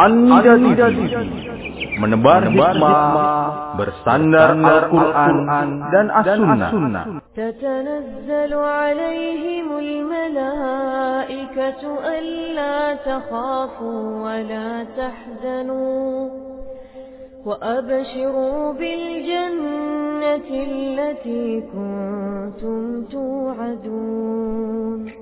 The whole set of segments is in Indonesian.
Anda TV menebar hikmah bersandar Al-Quran dan As-Sunnah. تتنزل عليهم الملائكة ألا تخافوا ولا تحزنوا. وأبشروا بالجنة التي كنتم توعدون.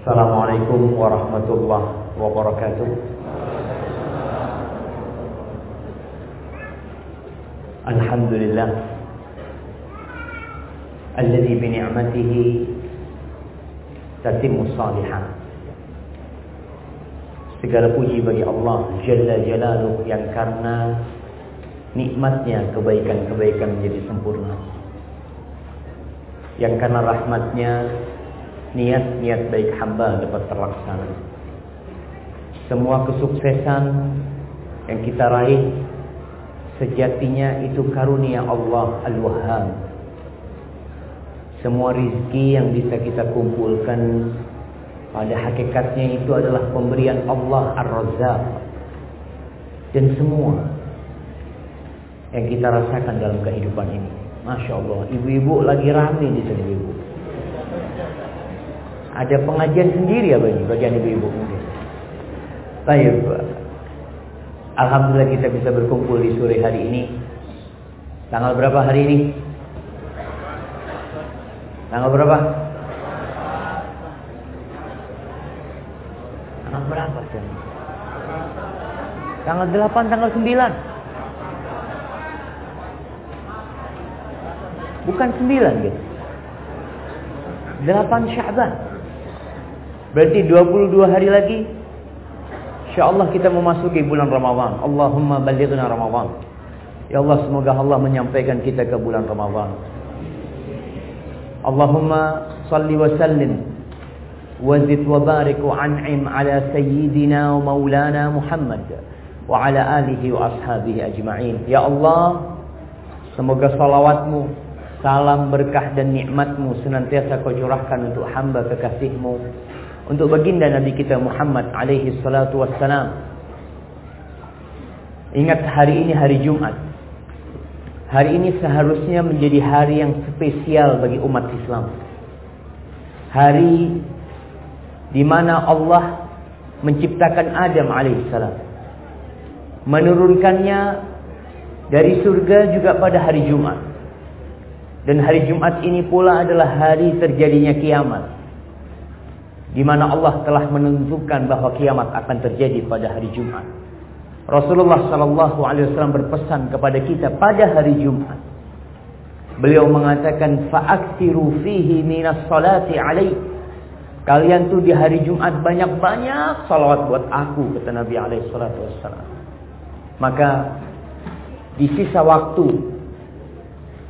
Assalamualaikum warahmatullahi wabarakatuh. Alhamdulillah alladzi bi ni'matihi tatimmu salihah. Segala puji bagi Allah Jalla Jalaluh yang karena nikmatnya kebaikan-kebaikan menjadi sempurna. Yang karena rahmatnya niat-niat baik hamba dapat terlaksana. Semua kesuksesan yang kita raih sejatinya itu karunia Allah Al-Wahhab. Semua rizki yang bisa kita kumpulkan pada hakikatnya itu adalah pemberian Allah Ar-Razzaq. Dan semua yang kita rasakan dalam kehidupan ini. Masya Allah, ibu-ibu lagi rame di sini ibu. Ada pengajian sendiri ya bagi bagian ibu-ibu mungkin. Baik. Alhamdulillah kita bisa berkumpul di sore hari ini. Tanggal berapa hari ini? Tanggal berapa? Tanggal berapa sih? Tanggal 8, tanggal 9. Bukan 9 gitu. 8 Syaban. Berarti 22 hari lagi insyaallah kita memasuki bulan Ramadan. Allahumma ballighna Ramadan. Ya Allah semoga Allah menyampaikan kita ke bulan Ramadan. Allahumma salli wa sallim wa zid wa barik wa an'im ala sayyidina wa maulana Muhammad wa ala alihi wa ashabihi ajma'in. Ya Allah semoga salawatmu salam berkah dan nikmatmu senantiasa kau curahkan untuk hamba kekasihmu untuk baginda Nabi kita Muhammad alaihi salatu wassalam. Ingat hari ini hari Jumat. Hari ini seharusnya menjadi hari yang spesial bagi umat Islam. Hari di mana Allah menciptakan Adam alaihissalam. Menurunkannya dari surga juga pada hari Jumat. Dan hari Jumat ini pula adalah hari terjadinya kiamat di mana Allah telah menentukan bahwa kiamat akan terjadi pada hari Jumat. Rasulullah sallallahu alaihi wasallam berpesan kepada kita pada hari Jumat. Beliau mengatakan fa'aksiru fihi minas salati alaih. Kalian tuh di hari Jumat banyak-banyak salawat buat aku kata Nabi alaihi wasallam. Maka di sisa waktu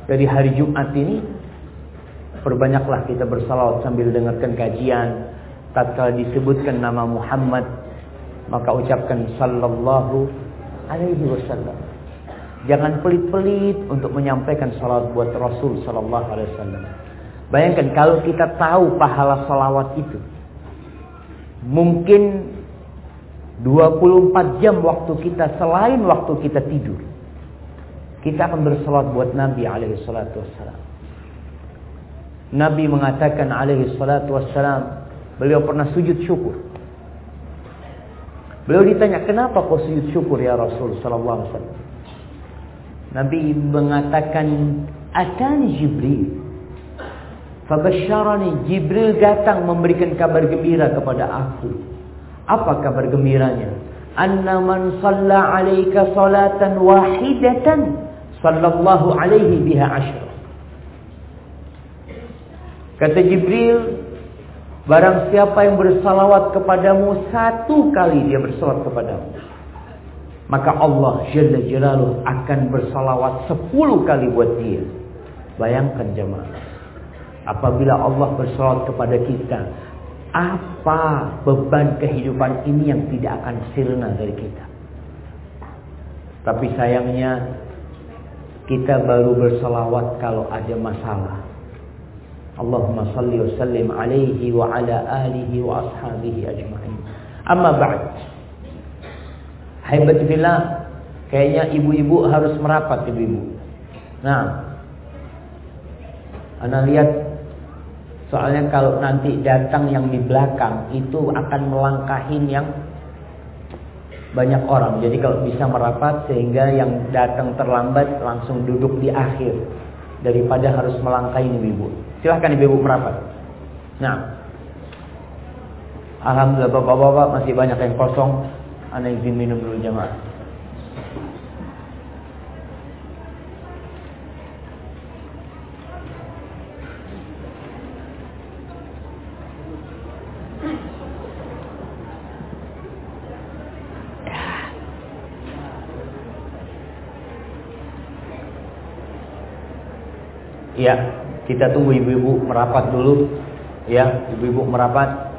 dari hari Jumat ini perbanyaklah kita bersalawat sambil dengarkan kajian tatkala disebutkan nama Muhammad maka ucapkan sallallahu alaihi wasallam. Jangan pelit-pelit untuk menyampaikan salat buat Rasul sallallahu alaihi wasallam. Bayangkan kalau kita tahu pahala salawat itu. Mungkin 24 jam waktu kita selain waktu kita tidur. Kita akan bersalat buat Nabi alaihi salatu wassalam. Nabi mengatakan alaihi salatu wassalam Beliau pernah sujud syukur. Beliau ditanya, kenapa kau sujud syukur ya Rasul sallallahu alaihi wasallam? Nabi mengatakan, "Atani Jibril." Fabasharani Jibril datang memberikan kabar gembira kepada aku. Apa kabar gembiranya? Anna man shalla 'alaika salatan wahidatan sallallahu alaihi biha asyra. Kata Jibril, Barang siapa yang bersalawat kepadamu satu kali dia bersalawat kepadamu. Maka Allah Jalla Jalaluh akan bersalawat sepuluh kali buat dia. Bayangkan jemaah. Apabila Allah bersalawat kepada kita. Apa beban kehidupan ini yang tidak akan sirna dari kita. Tapi sayangnya kita baru berselawat kalau ada masalah. Allahumma salli wa sallim alaihi wa ala alihi wa ashabihi ajma'in. Amma ba'd. Hebat billah, kayaknya ibu-ibu harus merapat ibu-ibu. Nah, Anda lihat soalnya kalau nanti datang yang di belakang itu akan melangkahin yang banyak orang. Jadi kalau bisa merapat sehingga yang datang terlambat langsung duduk di akhir daripada harus melangkahi ibu-ibu. Silahkan ibu-ibu merapat. Nah, Alhamdulillah bapak-bapak masih banyak yang kosong. Anda izin minum dulu jemaah. Ya, kita tunggu ibu-ibu merapat dulu. Ya, ibu-ibu merapat.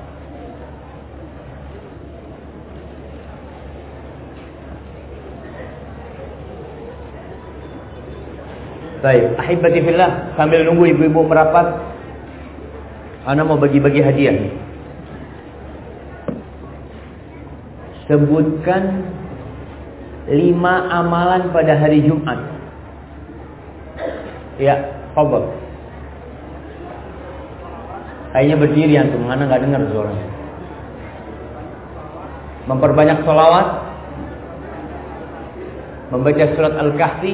Baik, ahibati fillah, sambil nunggu ibu-ibu merapat, ana mau bagi-bagi hadiah. Sebutkan lima amalan pada hari Jumat. Ya, Fadol. Kayaknya berdiri antum, mana nggak dengar suaranya. Memperbanyak sholawat, membaca surat Al-Kahfi,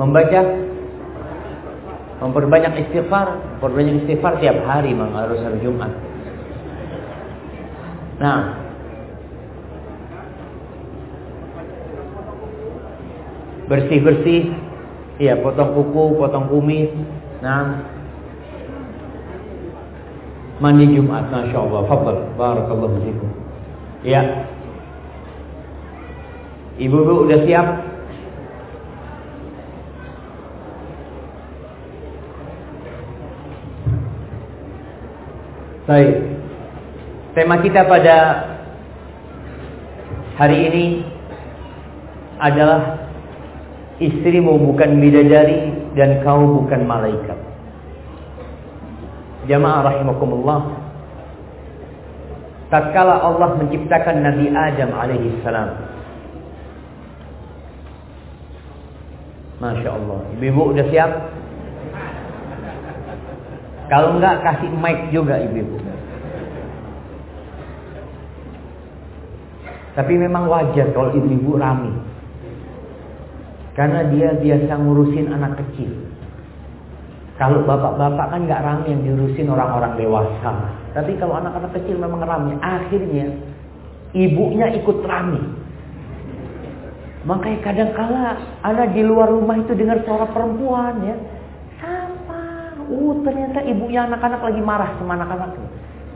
membaca, memperbanyak istighfar, memperbanyak istighfar tiap hari, memang harus hari Jumat. Nah, bersih-bersih, ya potong kuku, potong kumis, nah mandi Jumat, masya Allah, fadl, barakallahu fikum. Ya, ibu-ibu udah siap? Baik. Tema kita pada hari ini adalah Istrimu bukan bidadari dan kau bukan malaikat. Jamaah rahimakumullah. Tatkala Allah menciptakan Nabi Adam alaihi salam. Masya Allah. Ibu-ibu udah siap? Kalau enggak kasih mic juga ibu-ibu. Tapi memang wajar kalau ibu-ibu rame. Karena dia biasa ngurusin anak kecil. Kalau bapak-bapak kan nggak ramai yang diurusin orang-orang dewasa. Tapi kalau anak-anak kecil memang ramai. Akhirnya ibunya ikut ramai. Makanya kadang kala anak di luar rumah itu dengar suara perempuan ya. Sama. Uh ternyata ibunya anak-anak lagi marah sama anak-anak.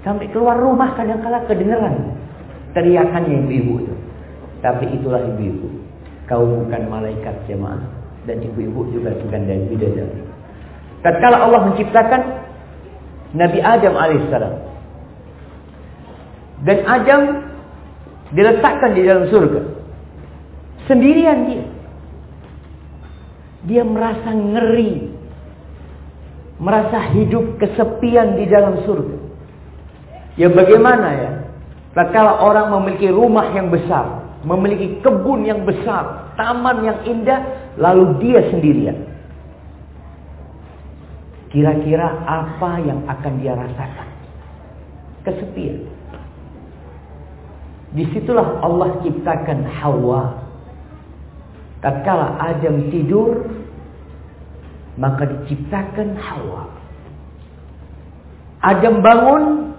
Sampai keluar rumah kadang kala kedengeran teriakannya ibu-ibu itu. Tapi itulah ibu-ibu. Kau bukan malaikat jemaah dan ibu-ibu juga bukan dari bidadari. Tatkala Allah menciptakan Nabi Adam alaihissalam dan Adam diletakkan di dalam surga sendirian dia. Dia merasa ngeri, merasa hidup kesepian di dalam surga. Ya bagaimana ya? Tatkala orang memiliki rumah yang besar, memiliki kebun yang besar, taman yang indah, lalu dia sendirian. Kira-kira apa yang akan dia rasakan? Kesepian. Di situlah Allah ciptakan Hawa. Tatkala Adam tidur, maka diciptakan Hawa. Adam bangun,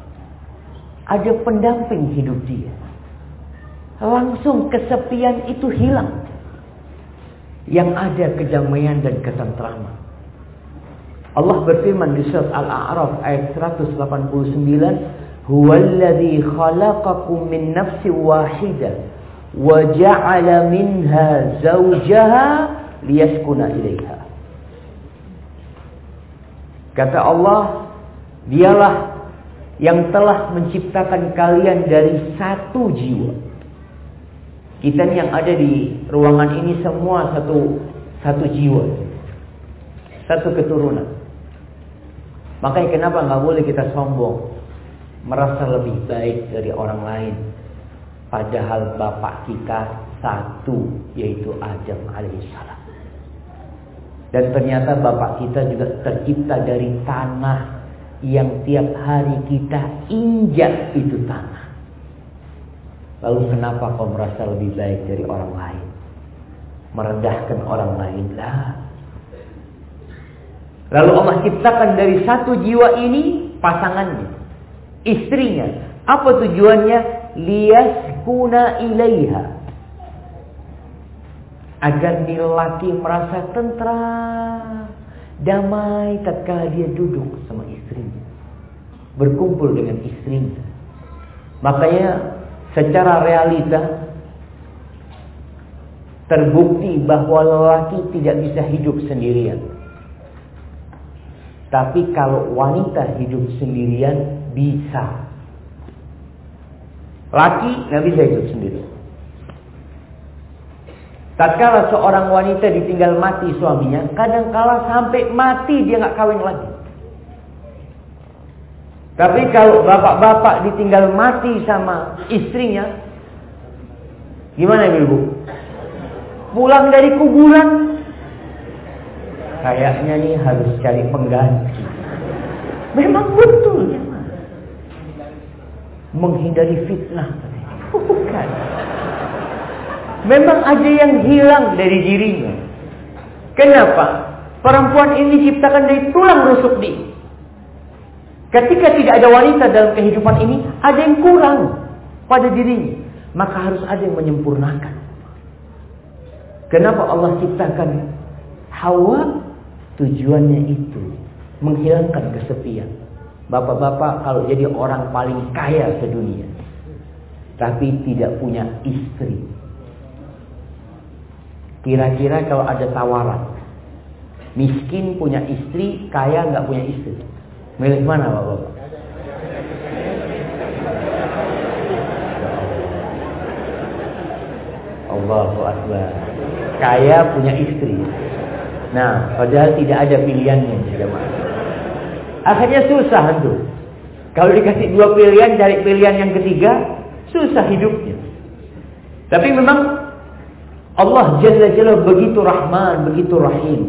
ada pendamping hidup dia langsung kesepian itu hilang. Yang ada kedamaian dan ketentraman. Allah berfirman di surat Al-A'raf ayat 189, "Huwallazi khalaqakum min nafsin wahidah wa ja'ala minha zawjaha liyaskuna ilaiha." Kata Allah, dialah yang telah menciptakan kalian dari satu jiwa. Kita yang ada di ruangan ini semua satu satu jiwa. Satu keturunan. Makanya kenapa nggak boleh kita sombong. Merasa lebih baik dari orang lain. Padahal bapak kita satu yaitu Adam alaihissalam. Dan ternyata bapak kita juga tercipta dari tanah yang tiap hari kita injak itu tanah. Lalu kenapa kau merasa lebih baik dari orang lain? Merendahkan orang lain lah. Lalu Allah ciptakan dari satu jiwa ini pasangannya, istrinya. Apa tujuannya? Liyaskuna ilaiha. Agar laki merasa tentram, damai tatkala dia duduk sama istrinya. Berkumpul dengan istrinya. Makanya secara realita terbukti bahwa lelaki tidak bisa hidup sendirian. Tapi kalau wanita hidup sendirian bisa. Laki nggak bisa hidup sendiri. Tatkala seorang wanita ditinggal mati suaminya, kadang kala sampai mati dia nggak kawin lagi. Tapi kalau bapak-bapak ditinggal mati sama istrinya, gimana ibu? Pulang dari kuburan, kayaknya nih harus cari pengganti. Memang betul ya, menghindari fitnah. Bukan. Memang ada yang hilang dari dirinya. Kenapa? Perempuan ini diciptakan dari tulang rusuk di. Ketika tidak ada wanita dalam kehidupan ini, ada yang kurang pada dirinya. Maka harus ada yang menyempurnakan. Kenapa Allah ciptakan Hawa? Tujuannya itu menghilangkan kesepian. Bapak-bapak kalau jadi orang paling kaya sedunia, tapi tidak punya istri. Kira-kira kalau ada tawaran, miskin punya istri, kaya nggak punya istri, milih mana bapak-bapak? Allahu Akbar. Kaya punya istri. Nah, padahal tidak ada pilihannya jemaah. Akhirnya susah tuh. Kalau dikasih dua pilihan, cari pilihan yang ketiga, susah hidupnya. Tapi memang Allah Jalla Jalla begitu Rahman, begitu Rahim.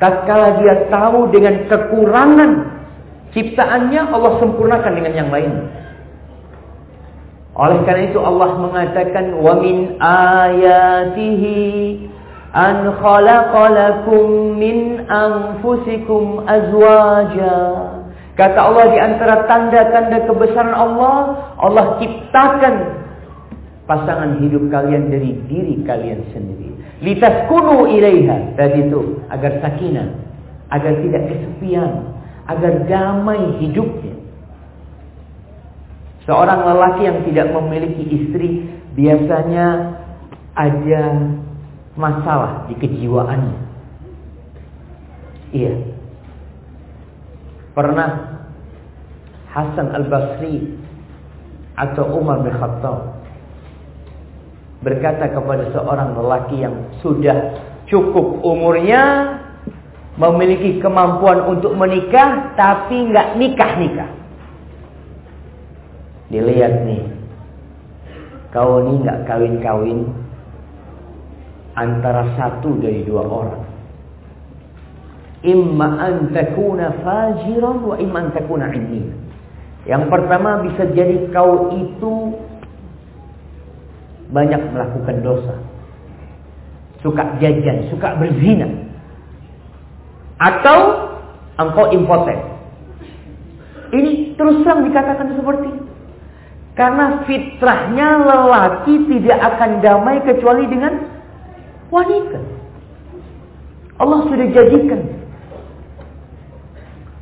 Tatkala dia tahu dengan kekurangan ciptaannya, Allah sempurnakan dengan yang lain. Oleh karena itu Allah mengatakan wa min ayatihi an khalaqalakum min anfusikum azwaja. Kata Allah di antara tanda-tanda kebesaran Allah, Allah ciptakan pasangan hidup kalian dari diri kalian sendiri. Litaskunu ilaiha. Tadi itu agar sakinah, agar tidak kesepian, agar damai hidupnya. Seorang lelaki yang tidak memiliki istri biasanya ada masalah di kejiwaannya. Iya. Pernah Hasan Al-Basri atau Umar bin Khattab berkata kepada seorang lelaki yang sudah cukup umurnya memiliki kemampuan untuk menikah tapi nggak nikah-nikah. Dilihat nih. Kau ini nggak kawin-kawin antara satu dari dua orang. Imma an takuna fajiran wa imma an takuna inni. Yang pertama bisa jadi kau itu banyak melakukan dosa. Suka jajan, suka berzina. Atau engkau impoten. Ini terus terang dikatakan seperti itu. Karena fitrahnya lelaki tidak akan damai kecuali dengan wanita. Allah sudah jadikan.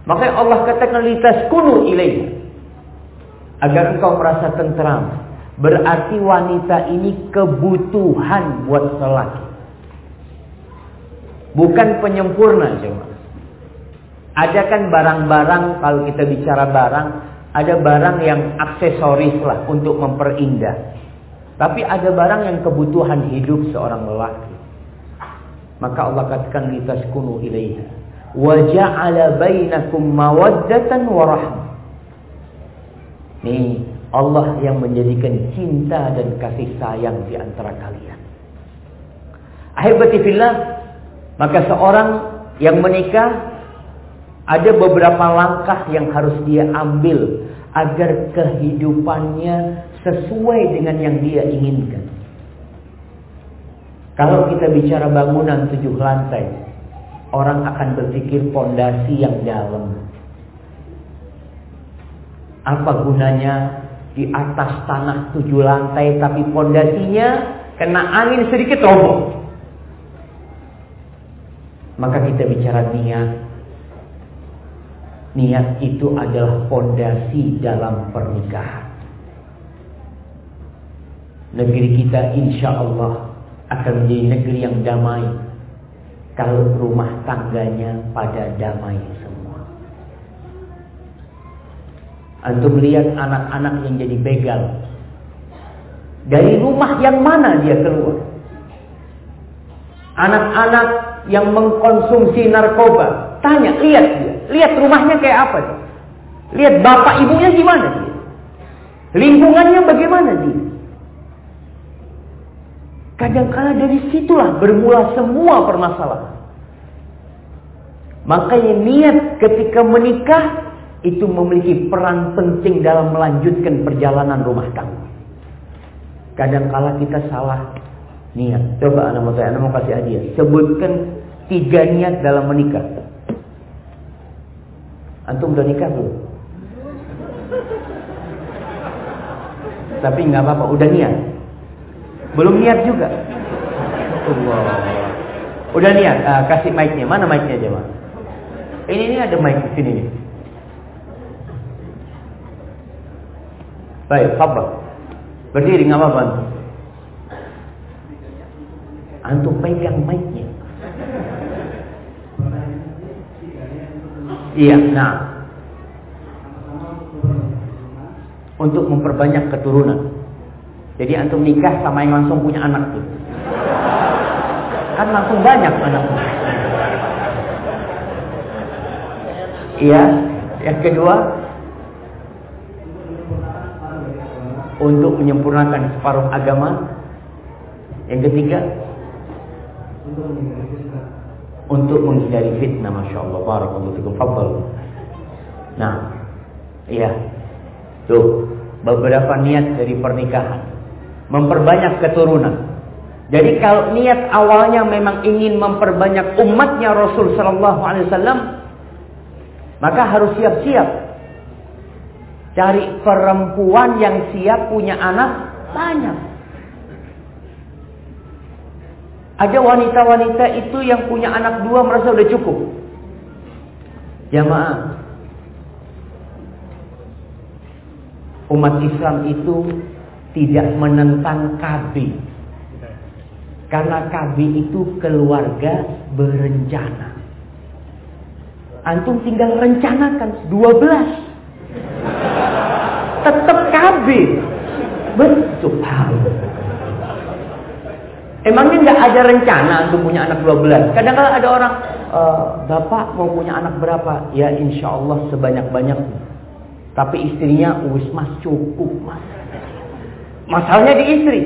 Makanya Allah katakan litas kunu ilaih. Agar engkau merasa tentram. Berarti wanita ini kebutuhan buat lelaki. Bukan penyempurna cuma. Ada kan barang-barang kalau kita bicara barang Ada barang yang aksesoris lah untuk memperindah. Tapi ada barang yang kebutuhan hidup seorang lelaki. Maka Allah katakan litaskunu ilaiha. Wa ja'ala bainakum mawaddatan wa. Nih, Allah yang menjadikan cinta dan kasih sayang di antara kalian. Ahibati fillah, maka seorang yang menikah ada beberapa langkah yang harus dia ambil agar kehidupannya sesuai dengan yang dia inginkan. Kalau kita bicara bangunan tujuh lantai, orang akan berpikir pondasi yang dalam. Apa gunanya di atas tanah tujuh lantai tapi pondasinya kena angin sedikit roboh? Maka kita bicara niat. Niat itu adalah pondasi dalam pernikahan. Negeri kita insya Allah akan menjadi negeri yang damai. Kalau rumah tangganya pada damai semua. Antum lihat anak-anak yang jadi begal. Dari rumah yang mana dia keluar? Anak-anak yang mengkonsumsi narkoba. Tanya, lihat dia. Lihat rumahnya kayak apa dia. Lihat bapak ibunya gimana dia. Lingkungannya bagaimana dia. Kadang-kala dari situlah bermula semua permasalahan. Makanya niat ketika menikah itu memiliki peran penting dalam melanjutkan perjalanan rumah tangga. Kadang-kala kita salah niat. Coba anak mau saya, anak mau kasih hadiah. Sebutkan tiga niat dalam menikah. Antum udah nikah belum? Tapi nggak apa-apa, udah niat. Belum niat juga. Allah. Udah niat, uh, kasih mic-nya. Mana mic-nya aja? Ini ini ada mic di sini nih. Baik, apa? Berdiri nggak apa-apa. Antum pegang mic-nya. Iya, nah. Untuk memperbanyak keturunan. Jadi antum nikah sama yang langsung punya anak tuh. Kan langsung banyak anak. Iya. Yang kedua, untuk menyempurnakan separuh agama. Yang ketiga, menghindari fitnah, masya Allah, barakallahu fikum, fadl. Nah, iya, tuh beberapa niat dari pernikahan memperbanyak keturunan. Jadi kalau niat awalnya memang ingin memperbanyak umatnya Rasul Sallallahu Alaihi Wasallam, maka harus siap-siap cari perempuan yang siap punya anak banyak. Ada wanita-wanita itu yang punya anak dua merasa udah cukup. Jamaah. Umat Islam itu tidak menentang KB. Karena KB itu keluarga berencana. Antum tinggal rencanakan 12. Tetap KB. Betul. Emangnya nggak ada rencana untuk punya anak 12? Kadang-kadang ada orang, e, Bapak mau punya anak berapa? Ya insya Allah sebanyak-banyaknya. Tapi istrinya, wis mas cukup mas. Masalahnya di istri.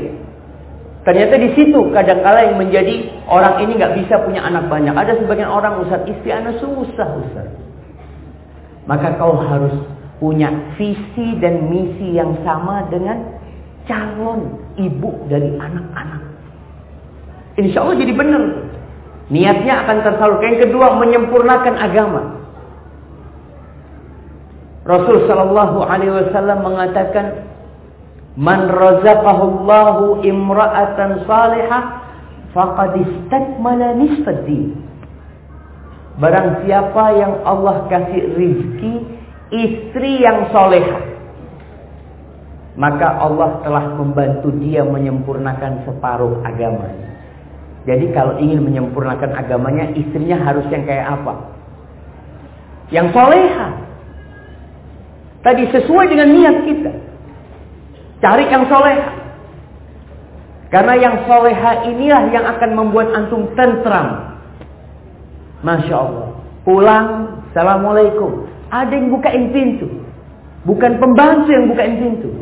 Ternyata di situ kadang-kala yang menjadi orang ini nggak bisa punya anak banyak. Ada sebagian orang Ustaz istri anak susah Ustaz. Maka kau harus punya visi dan misi yang sama dengan calon ibu dari anak-anak. Insya Allah jadi benar. Niatnya akan tersalurkan. Yang kedua menyempurnakan agama. Rasul Shallallahu Alaihi Wasallam mengatakan Man razaqahullahu imra'atan salihah faqad istakmala nisfad Barang siapa yang Allah kasih rizki istri yang solehah. Maka Allah telah membantu dia menyempurnakan separuh agamanya. Jadi kalau ingin menyempurnakan agamanya, istrinya harus yang kayak apa? Yang solehah. Tadi sesuai dengan niat kita. Cari yang soleh. Karena yang soleha inilah yang akan membuat antum tentram. Masya Allah. Pulang, Assalamualaikum. Ada yang bukain pintu. Bukan pembantu yang bukain pintu.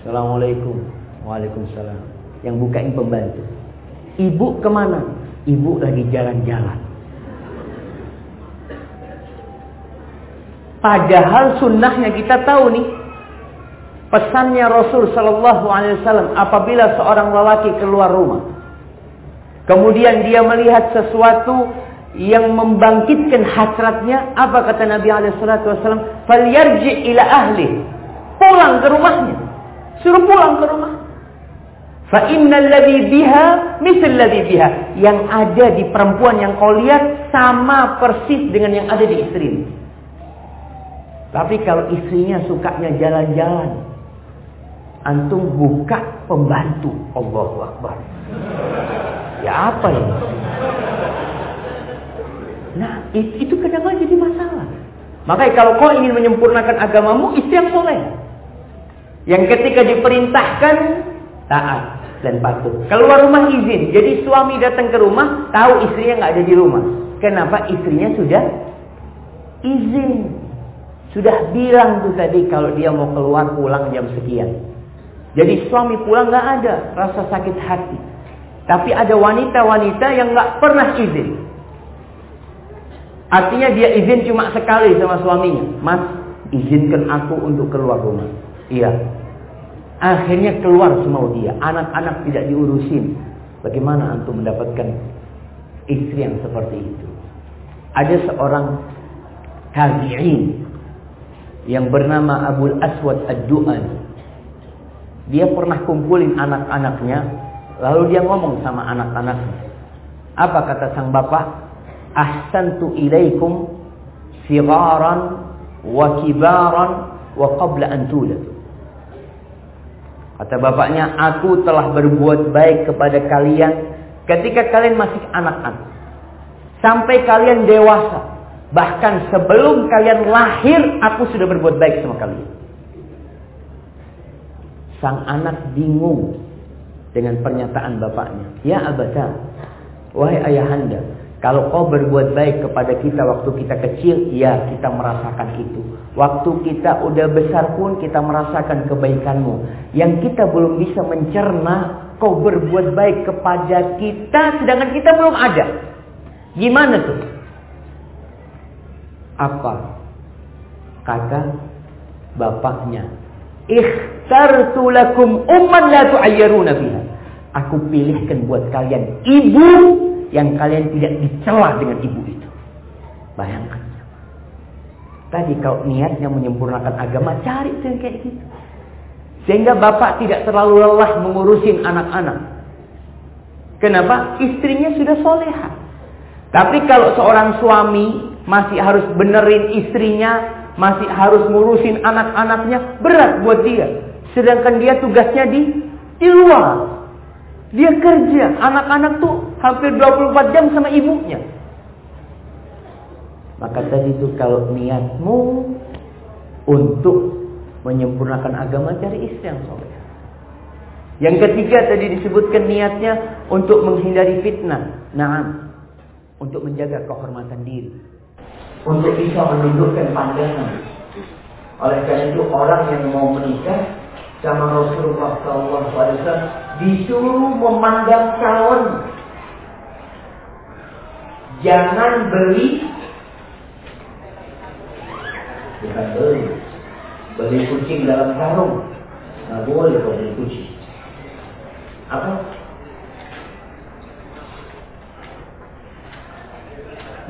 Assalamualaikum. Waalaikumsalam. Yang bukain pembantu. Ibu ke mana? Ibu lagi jalan-jalan. Padahal sunnahnya kita tahu nih. Pesannya Rasul Sallallahu Alaihi Wasallam apabila seorang lelaki keluar rumah, kemudian dia melihat sesuatu yang membangkitkan hasratnya, apa kata Nabi Alaihi Wasallam? Ila ahli, pulang ke rumahnya, suruh pulang ke rumah. Fa innal ladzi biha misal ladzi biha. Yang ada di perempuan yang kau lihat sama persis dengan yang ada di istrimu. Tapi kalau istrinya sukanya jalan-jalan, antum buka pembantu. Allahu Akbar. Ya apa ini? Nah, itu kadang-kadang jadi masalah. Makanya kalau kau ingin menyempurnakan agamamu, istri yang soleh. Yang ketika diperintahkan, taat dan patuh. Keluar rumah izin. Jadi suami datang ke rumah, tahu istrinya nggak ada di rumah. Kenapa? Istrinya sudah izin. Sudah bilang tuh tadi kalau dia mau keluar pulang jam sekian. Jadi suami pulang nggak ada rasa sakit hati. Tapi ada wanita-wanita yang nggak pernah izin. Artinya dia izin cuma sekali sama suaminya. Mas, izinkan aku untuk keluar rumah. Iya. Akhirnya keluar semua dia. Anak-anak tidak diurusin. Bagaimana antum mendapatkan istri yang seperti itu? Ada seorang tabi'in yang bernama Abul Aswad Ad-Du'an. Dia pernah kumpulin anak-anaknya, lalu dia ngomong sama anak-anaknya. Apa kata sang bapak? Ahsantu ilaikum sigaran wa kibaran wa qabla an. Kata bapaknya, aku telah berbuat baik kepada kalian ketika kalian masih anak-anak. Sampai kalian dewasa. Bahkan sebelum kalian lahir, aku sudah berbuat baik sama kalian. Sang anak bingung dengan pernyataan bapaknya. Ya abada, wahai ayahanda, kalau kau berbuat baik kepada kita waktu kita kecil, ya kita merasakan itu. Waktu kita udah besar pun kita merasakan kebaikanmu. Yang kita belum bisa mencerna, kau berbuat baik kepada kita sedangkan kita belum ada. Gimana tuh? Apa? Kata bapaknya. Ikhtartu lakum umman la tu'ayyaruna biha. Aku pilihkan buat kalian ibu yang kalian tidak dicela dengan ibu itu. Bayangkan. Tadi kalau niatnya menyempurnakan agama, cari yang kayak gitu. Sehingga bapak tidak terlalu lelah mengurusin anak-anak. Kenapa? Istrinya sudah soleha. Tapi kalau seorang suami masih harus benerin istrinya, masih harus ngurusin anak-anaknya, berat buat dia. Sedangkan dia tugasnya di di luar. Dia kerja, anak-anak tuh hampir 24 jam sama ibunya. Maka tadi itu kalau niatmu untuk menyempurnakan agama cari istri yang soleh. Yang ketiga tadi disebutkan niatnya untuk menghindari fitnah. Nah, untuk menjaga kehormatan diri. Untuk bisa menundukkan pandangan. Oleh karena itu orang yang mau menikah sama Rasulullah SAW disuruh memandang calon. Jangan beli. Bukan beli. Beli kucing dalam karung nggak boleh kau beli kucing. Apa?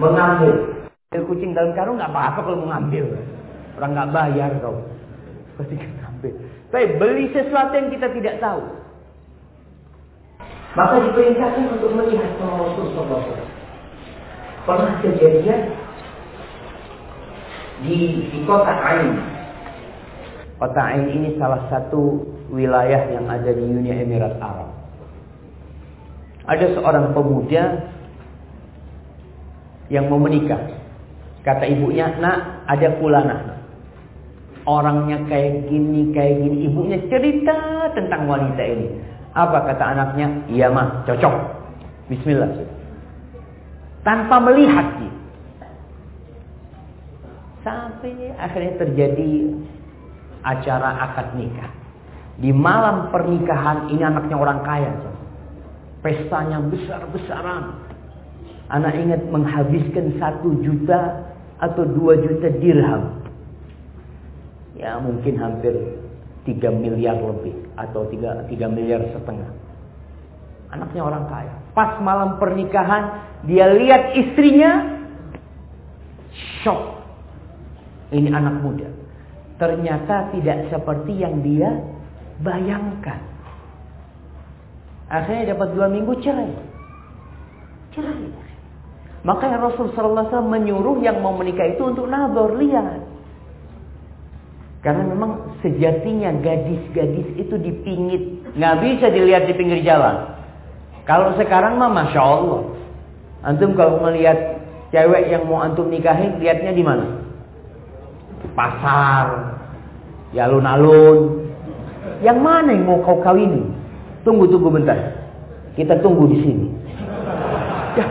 Mengambil. Beli kucing dalam karung nggak apa-apa kalau mengambil. Orang nggak bayar kau. pasti ngambil tapi beli sesuatu yang kita tidak tahu maka diperintahkan untuk melihat sama Rasulullah pernah kejadian di, di kota Ain. Kota Ain ini salah satu wilayah yang ada di Uni Emirat Arab. Ada seorang pemuda yang mau menikah. Kata ibunya, nak ada pulana. Orangnya kayak gini, kayak gini. Ibunya cerita tentang wanita ini. Apa kata anaknya? Iya mah, cocok. Bismillah. Tanpa melihat dia. Sampai akhirnya terjadi acara akad nikah. Di malam pernikahan ini anaknya orang kaya. Pestanya besar-besaran. Anak ingat menghabiskan satu juta atau dua juta dirham. Ya mungkin hampir tiga miliar lebih atau tiga, tiga miliar setengah. Anaknya orang kaya. Pas malam pernikahan dia lihat istrinya shock. Ini anak muda. Ternyata tidak seperti yang dia bayangkan. Akhirnya dapat dua minggu cerai. Cerai. Maka Rasul Wasallam menyuruh yang mau menikah itu untuk nabor lihat. Karena memang sejatinya gadis-gadis itu dipingit. Nggak bisa dilihat di pinggir jalan. Kalau sekarang mah Masya Allah. Antum kalau melihat cewek yang mau antum nikahin, lihatnya di mana? Pasar. Ya alun-alun. Yang mana yang mau kau kawini? Tunggu, tunggu bentar. Kita tunggu di sini. Ya,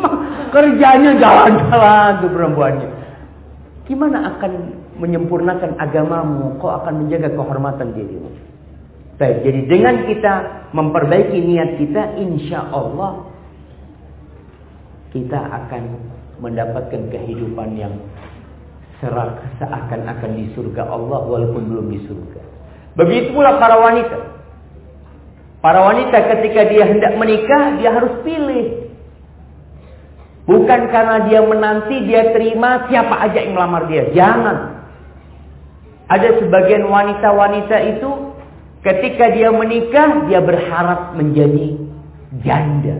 Kerjanya jalan-jalan tuh perempuannya. Gimana akan menyempurnakan agamamu? Kau akan menjaga kehormatan dirimu. Baik, jadi dengan kita memperbaiki niat kita, insya Allah kita akan mendapatkan kehidupan yang serak seakan-akan di surga Allah walaupun belum di surga. Begitu pula para wanita. Para wanita ketika dia hendak menikah, dia harus pilih Bukan karena dia menanti, dia terima siapa aja yang melamar dia. Jangan. Ada sebagian wanita-wanita itu ketika dia menikah, dia berharap menjadi janda.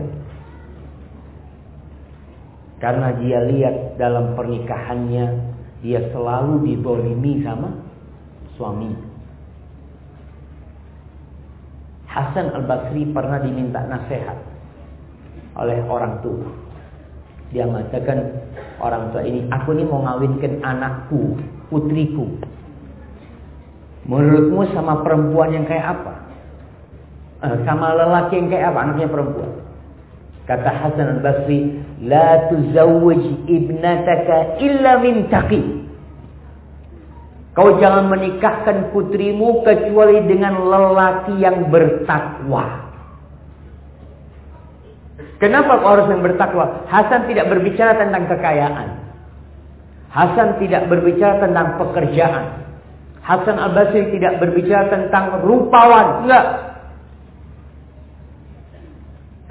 Karena dia lihat dalam pernikahannya, dia selalu dibolimi sama suami. Hasan al-Basri pernah diminta nasihat oleh orang tua. Dia mengatakan orang tua ini, aku ini mau ngawinkan anakku, putriku. Menurutmu sama perempuan yang kayak apa? Eh, sama lelaki yang kayak apa? Anaknya perempuan. Kata Hasan al-Basri, La tuzawwaj ibnataka illa min taqi. Kau jangan menikahkan putrimu kecuali dengan lelaki yang bertakwa. Kenapa kau harus yang bertakwa? Hasan tidak berbicara tentang kekayaan. Hasan tidak berbicara tentang pekerjaan. Hasan al-Basri tidak berbicara tentang rupawan. Enggak.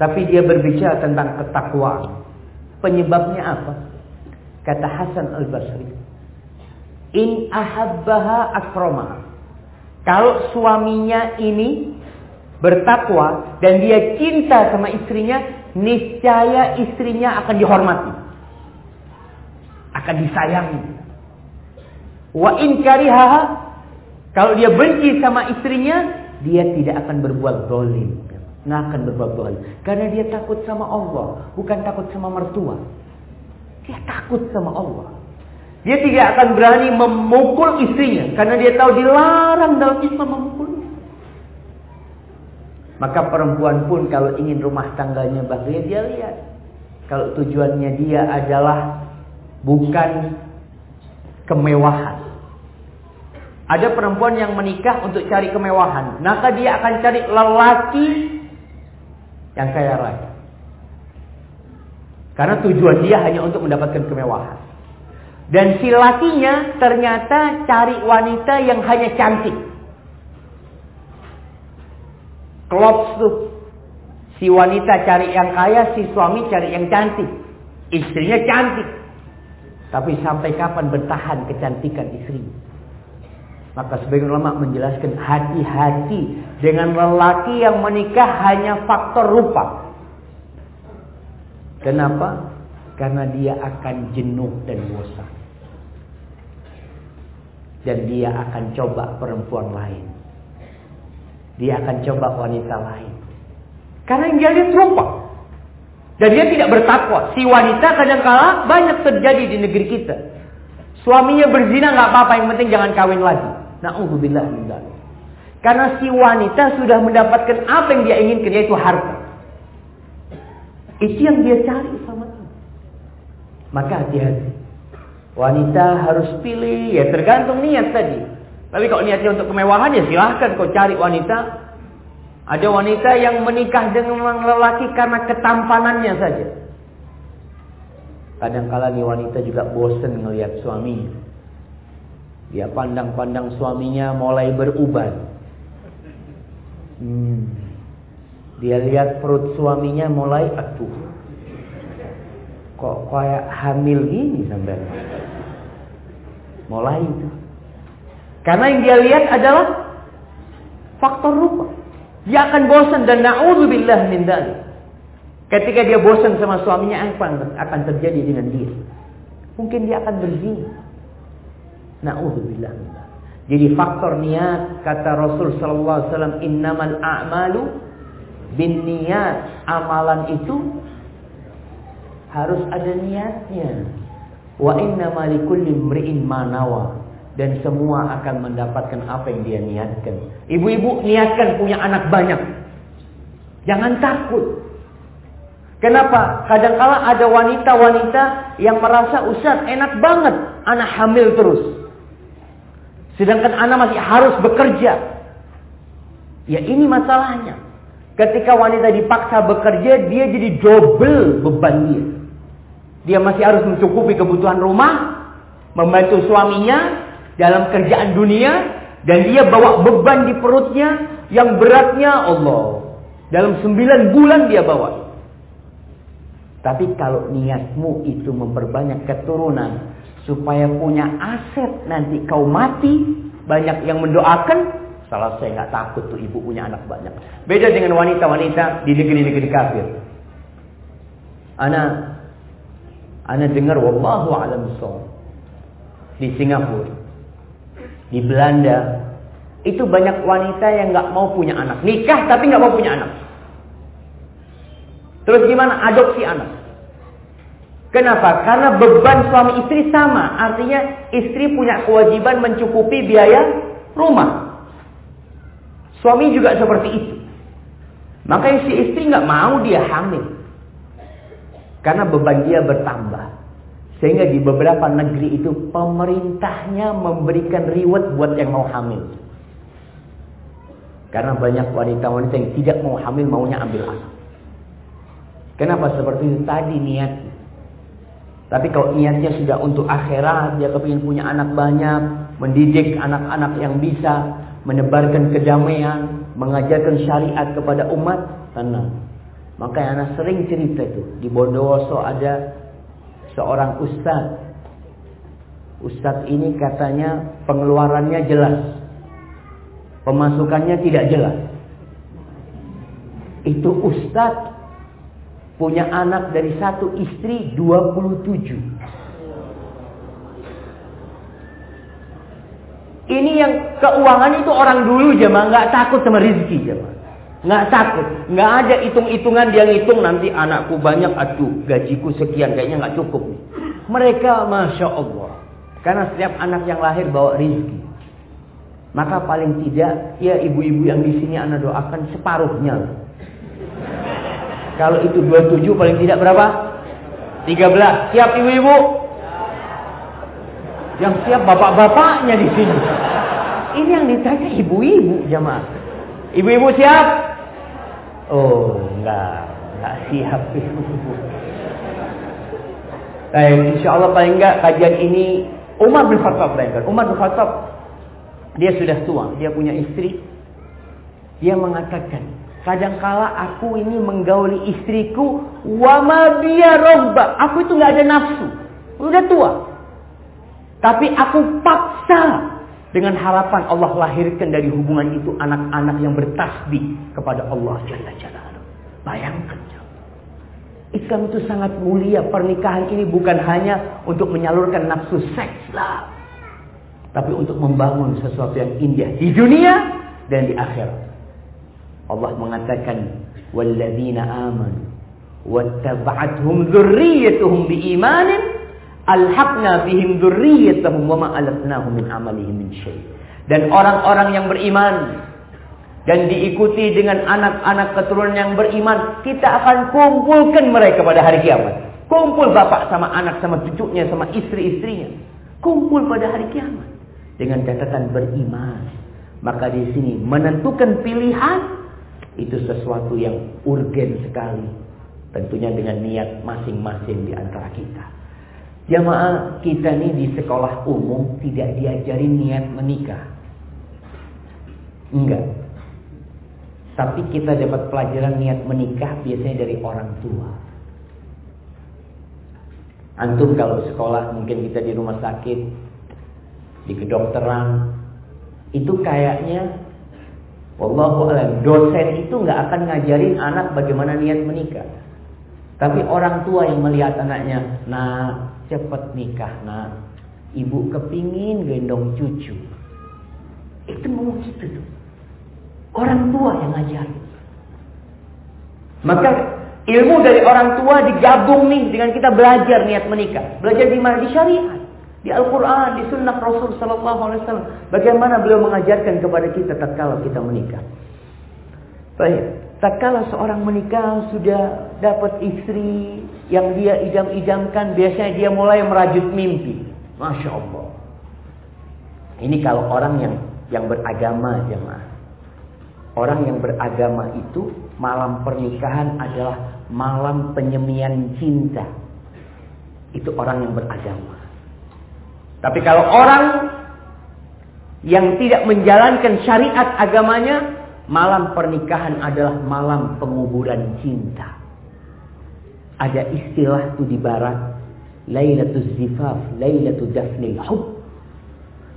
Tapi dia berbicara tentang ketakwaan. Penyebabnya apa? Kata Hasan al-Basri. In ahabbaha akromah. Kalau suaminya ini bertakwa dan dia cinta sama istrinya, niscaya istrinya akan dihormati. Akan disayangi. Wa in karihaha, kalau dia benci sama istrinya, dia tidak akan berbuat zalim. Nggak akan berbuat zalim. Karena dia takut sama Allah, bukan takut sama mertua. Dia takut sama Allah. Dia tidak akan berani memukul istrinya karena dia tahu dilarang dalam Islam memukul maka perempuan pun kalau ingin rumah tangganya bahagia dia lihat. Kalau tujuannya dia adalah bukan kemewahan. Ada perempuan yang menikah untuk cari kemewahan. Maka dia akan cari lelaki yang kaya raya. Karena tujuan dia hanya untuk mendapatkan kemewahan. Dan si lakinya ternyata cari wanita yang hanya cantik. Klops tuh. Si wanita cari yang kaya, si suami cari yang cantik. Istrinya cantik. Tapi sampai kapan bertahan kecantikan istri? Maka sebagian ulama menjelaskan hati-hati dengan lelaki yang menikah hanya faktor rupa. Kenapa? Karena dia akan jenuh dan bosan. Dan dia akan coba perempuan lain. Dia akan coba wanita lain. Karena yang dia lihat rupa. Dan dia tidak bertakwa. Si wanita kadang-kala banyak terjadi di negeri kita. Suaminya berzina nggak apa-apa, yang penting jangan kawin lagi. Nauzubillah min Karena si wanita sudah mendapatkan apa yang dia inginkan yaitu harta. Itu yang dia cari sama dia. Maka hati-hati. Wanita harus pilih ya tergantung niat tadi. Tapi kalau niatnya untuk kemewahan ya silahkan kau cari wanita. Ada wanita yang menikah dengan lelaki karena ketampanannya saja. Kadang-kala nih wanita juga bosan ngelihat suami. Dia pandang-pandang suaminya mulai berubah. Hmm. Dia lihat perut suaminya mulai aduh. Kok kayak hamil gini sampai. Mulai itu. Karena yang dia lihat adalah faktor rupa. Dia akan bosan dan na'udzubillah min dzalik. Ketika dia bosan sama suaminya, apa akan terjadi dengan dia? Mungkin dia akan berzina. Nauzubillah. Jadi faktor niat kata Rasul sallallahu alaihi wasallam innamal a'malu bin niat. Amalan itu harus ada niatnya. Wa innamal likulli imri'in manawa dan semua akan mendapatkan apa yang dia niatkan. Ibu-ibu niatkan punya anak banyak. Jangan takut. Kenapa? Kadangkala ada wanita-wanita yang merasa Ustaz enak banget anak hamil terus. Sedangkan anak masih harus bekerja. Ya ini masalahnya. Ketika wanita dipaksa bekerja, dia jadi double beban dia. Dia masih harus mencukupi kebutuhan rumah, membantu suaminya dalam kerjaan dunia, dan dia bawa beban di perutnya yang beratnya Allah. Dalam sembilan bulan dia bawa. Tapi kalau niatmu itu memperbanyak keturunan supaya punya aset nanti kau mati, banyak yang mendoakan, salah saya nggak takut tuh ibu punya anak banyak. Beda dengan wanita-wanita di negeri-negeri kafir. Ana ana dengar wallahu alam di Singapura, di Belanda, itu banyak wanita yang nggak mau punya anak, nikah tapi nggak mau punya anak. Terus gimana? Adopsi anak. Kenapa? Karena beban suami istri sama. Artinya istri punya kewajiban mencukupi biaya rumah. Suami juga seperti itu. Makanya si istri nggak mau dia hamil. Karena beban dia bertambah. Sehingga di beberapa negeri itu pemerintahnya memberikan reward buat yang mau hamil. Karena banyak wanita-wanita yang tidak mau hamil maunya ambil anak. Kenapa seperti tadi niatnya? Tapi kalau niatnya sudah untuk akhirat, dia kepingin punya anak banyak, mendidik anak-anak yang bisa, menebarkan kedamaian, mengajarkan syariat kepada umat, tenang. Maka anak sering cerita itu. Di Bondowoso ada seorang ustaz. Ustaz ini katanya pengeluarannya jelas. Pemasukannya tidak jelas. Itu ustaz punya anak dari satu istri 27. Ini yang keuangan itu orang dulu jemaah nggak takut sama rezeki jemaah. Nggak takut, nggak ada hitung-hitungan dia ngitung nanti anakku banyak, aduh gajiku sekian kayaknya nggak cukup. Mereka masya Allah, karena setiap anak yang lahir bawa rezeki. Maka paling tidak ya ibu-ibu yang di sini anak doakan separuhnya kalau itu 27 paling tidak berapa? 13. Siap ibu-ibu? Yang siap bapak-bapaknya di sini. Ini yang ditanya ibu-ibu jamaah. Ibu-ibu siap? Oh, enggak. Enggak siap ibu-ibu. Baik, insya Allah paling enggak kajian ini Umar bin Khattab bayangkan. Umar bin Khattab dia sudah tua, dia punya istri. Dia mengatakan, Kadangkala aku ini menggauli istriku, wama dia roba. Aku itu nggak ada nafsu, udah tua. Tapi aku paksa dengan harapan Allah lahirkan dari hubungan itu anak-anak yang bertasbih kepada Allah Jalla Jalla. Bayangkan. Islam itu sangat mulia. Pernikahan ini bukan hanya untuk menyalurkan nafsu seks lah. Tapi untuk membangun sesuatu yang indah di dunia dan di akhirat. Allah mengatakan walladzina amanu wattaba'athum dzurriyyatuhum biimanin alhaqna bihim dzurriyyatahum wa ma alatnahum min amalihim min syai. Dan orang-orang yang beriman dan diikuti dengan anak-anak keturunan yang beriman, kita akan kumpulkan mereka pada hari kiamat. Kumpul bapak sama anak sama cucunya sama istri-istrinya. Kumpul pada hari kiamat dengan catatan beriman. Maka di sini menentukan pilihan itu sesuatu yang urgen sekali. Tentunya dengan niat masing-masing di antara kita. Jamaah kita ini di sekolah umum tidak diajarin niat menikah. Enggak. Tapi kita dapat pelajaran niat menikah biasanya dari orang tua. Antum kalau sekolah mungkin kita di rumah sakit, di kedokteran, itu kayaknya Wallahu alam, dosen itu nggak akan ngajarin anak bagaimana niat menikah. Tapi orang tua yang melihat anaknya, nah cepat nikah nak. Ibu kepingin gendong cucu. Itu mau gitu tuh. Orang tua yang ngajar. Maka ilmu dari orang tua digabung nih dengan kita belajar niat menikah. Belajar di mana? Di syariat. Di Al-Quran, di sunnah Rasul Sallallahu Alaihi Wasallam. Bagaimana beliau mengajarkan kepada kita tatkala kita menikah. Baik. Tatkala seorang menikah sudah dapat istri yang dia idam-idamkan, biasanya dia mulai merajut mimpi. Masya Allah. Ini kalau orang yang yang beragama jemaah. Orang yang beragama itu malam pernikahan adalah malam penyemian cinta. Itu orang yang beragama. Tapi kalau orang yang tidak menjalankan syariat agamanya, Malam pernikahan adalah malam penguburan cinta. Ada istilah itu di barat. Lailatul zifaf, Lailatul dafnil hub.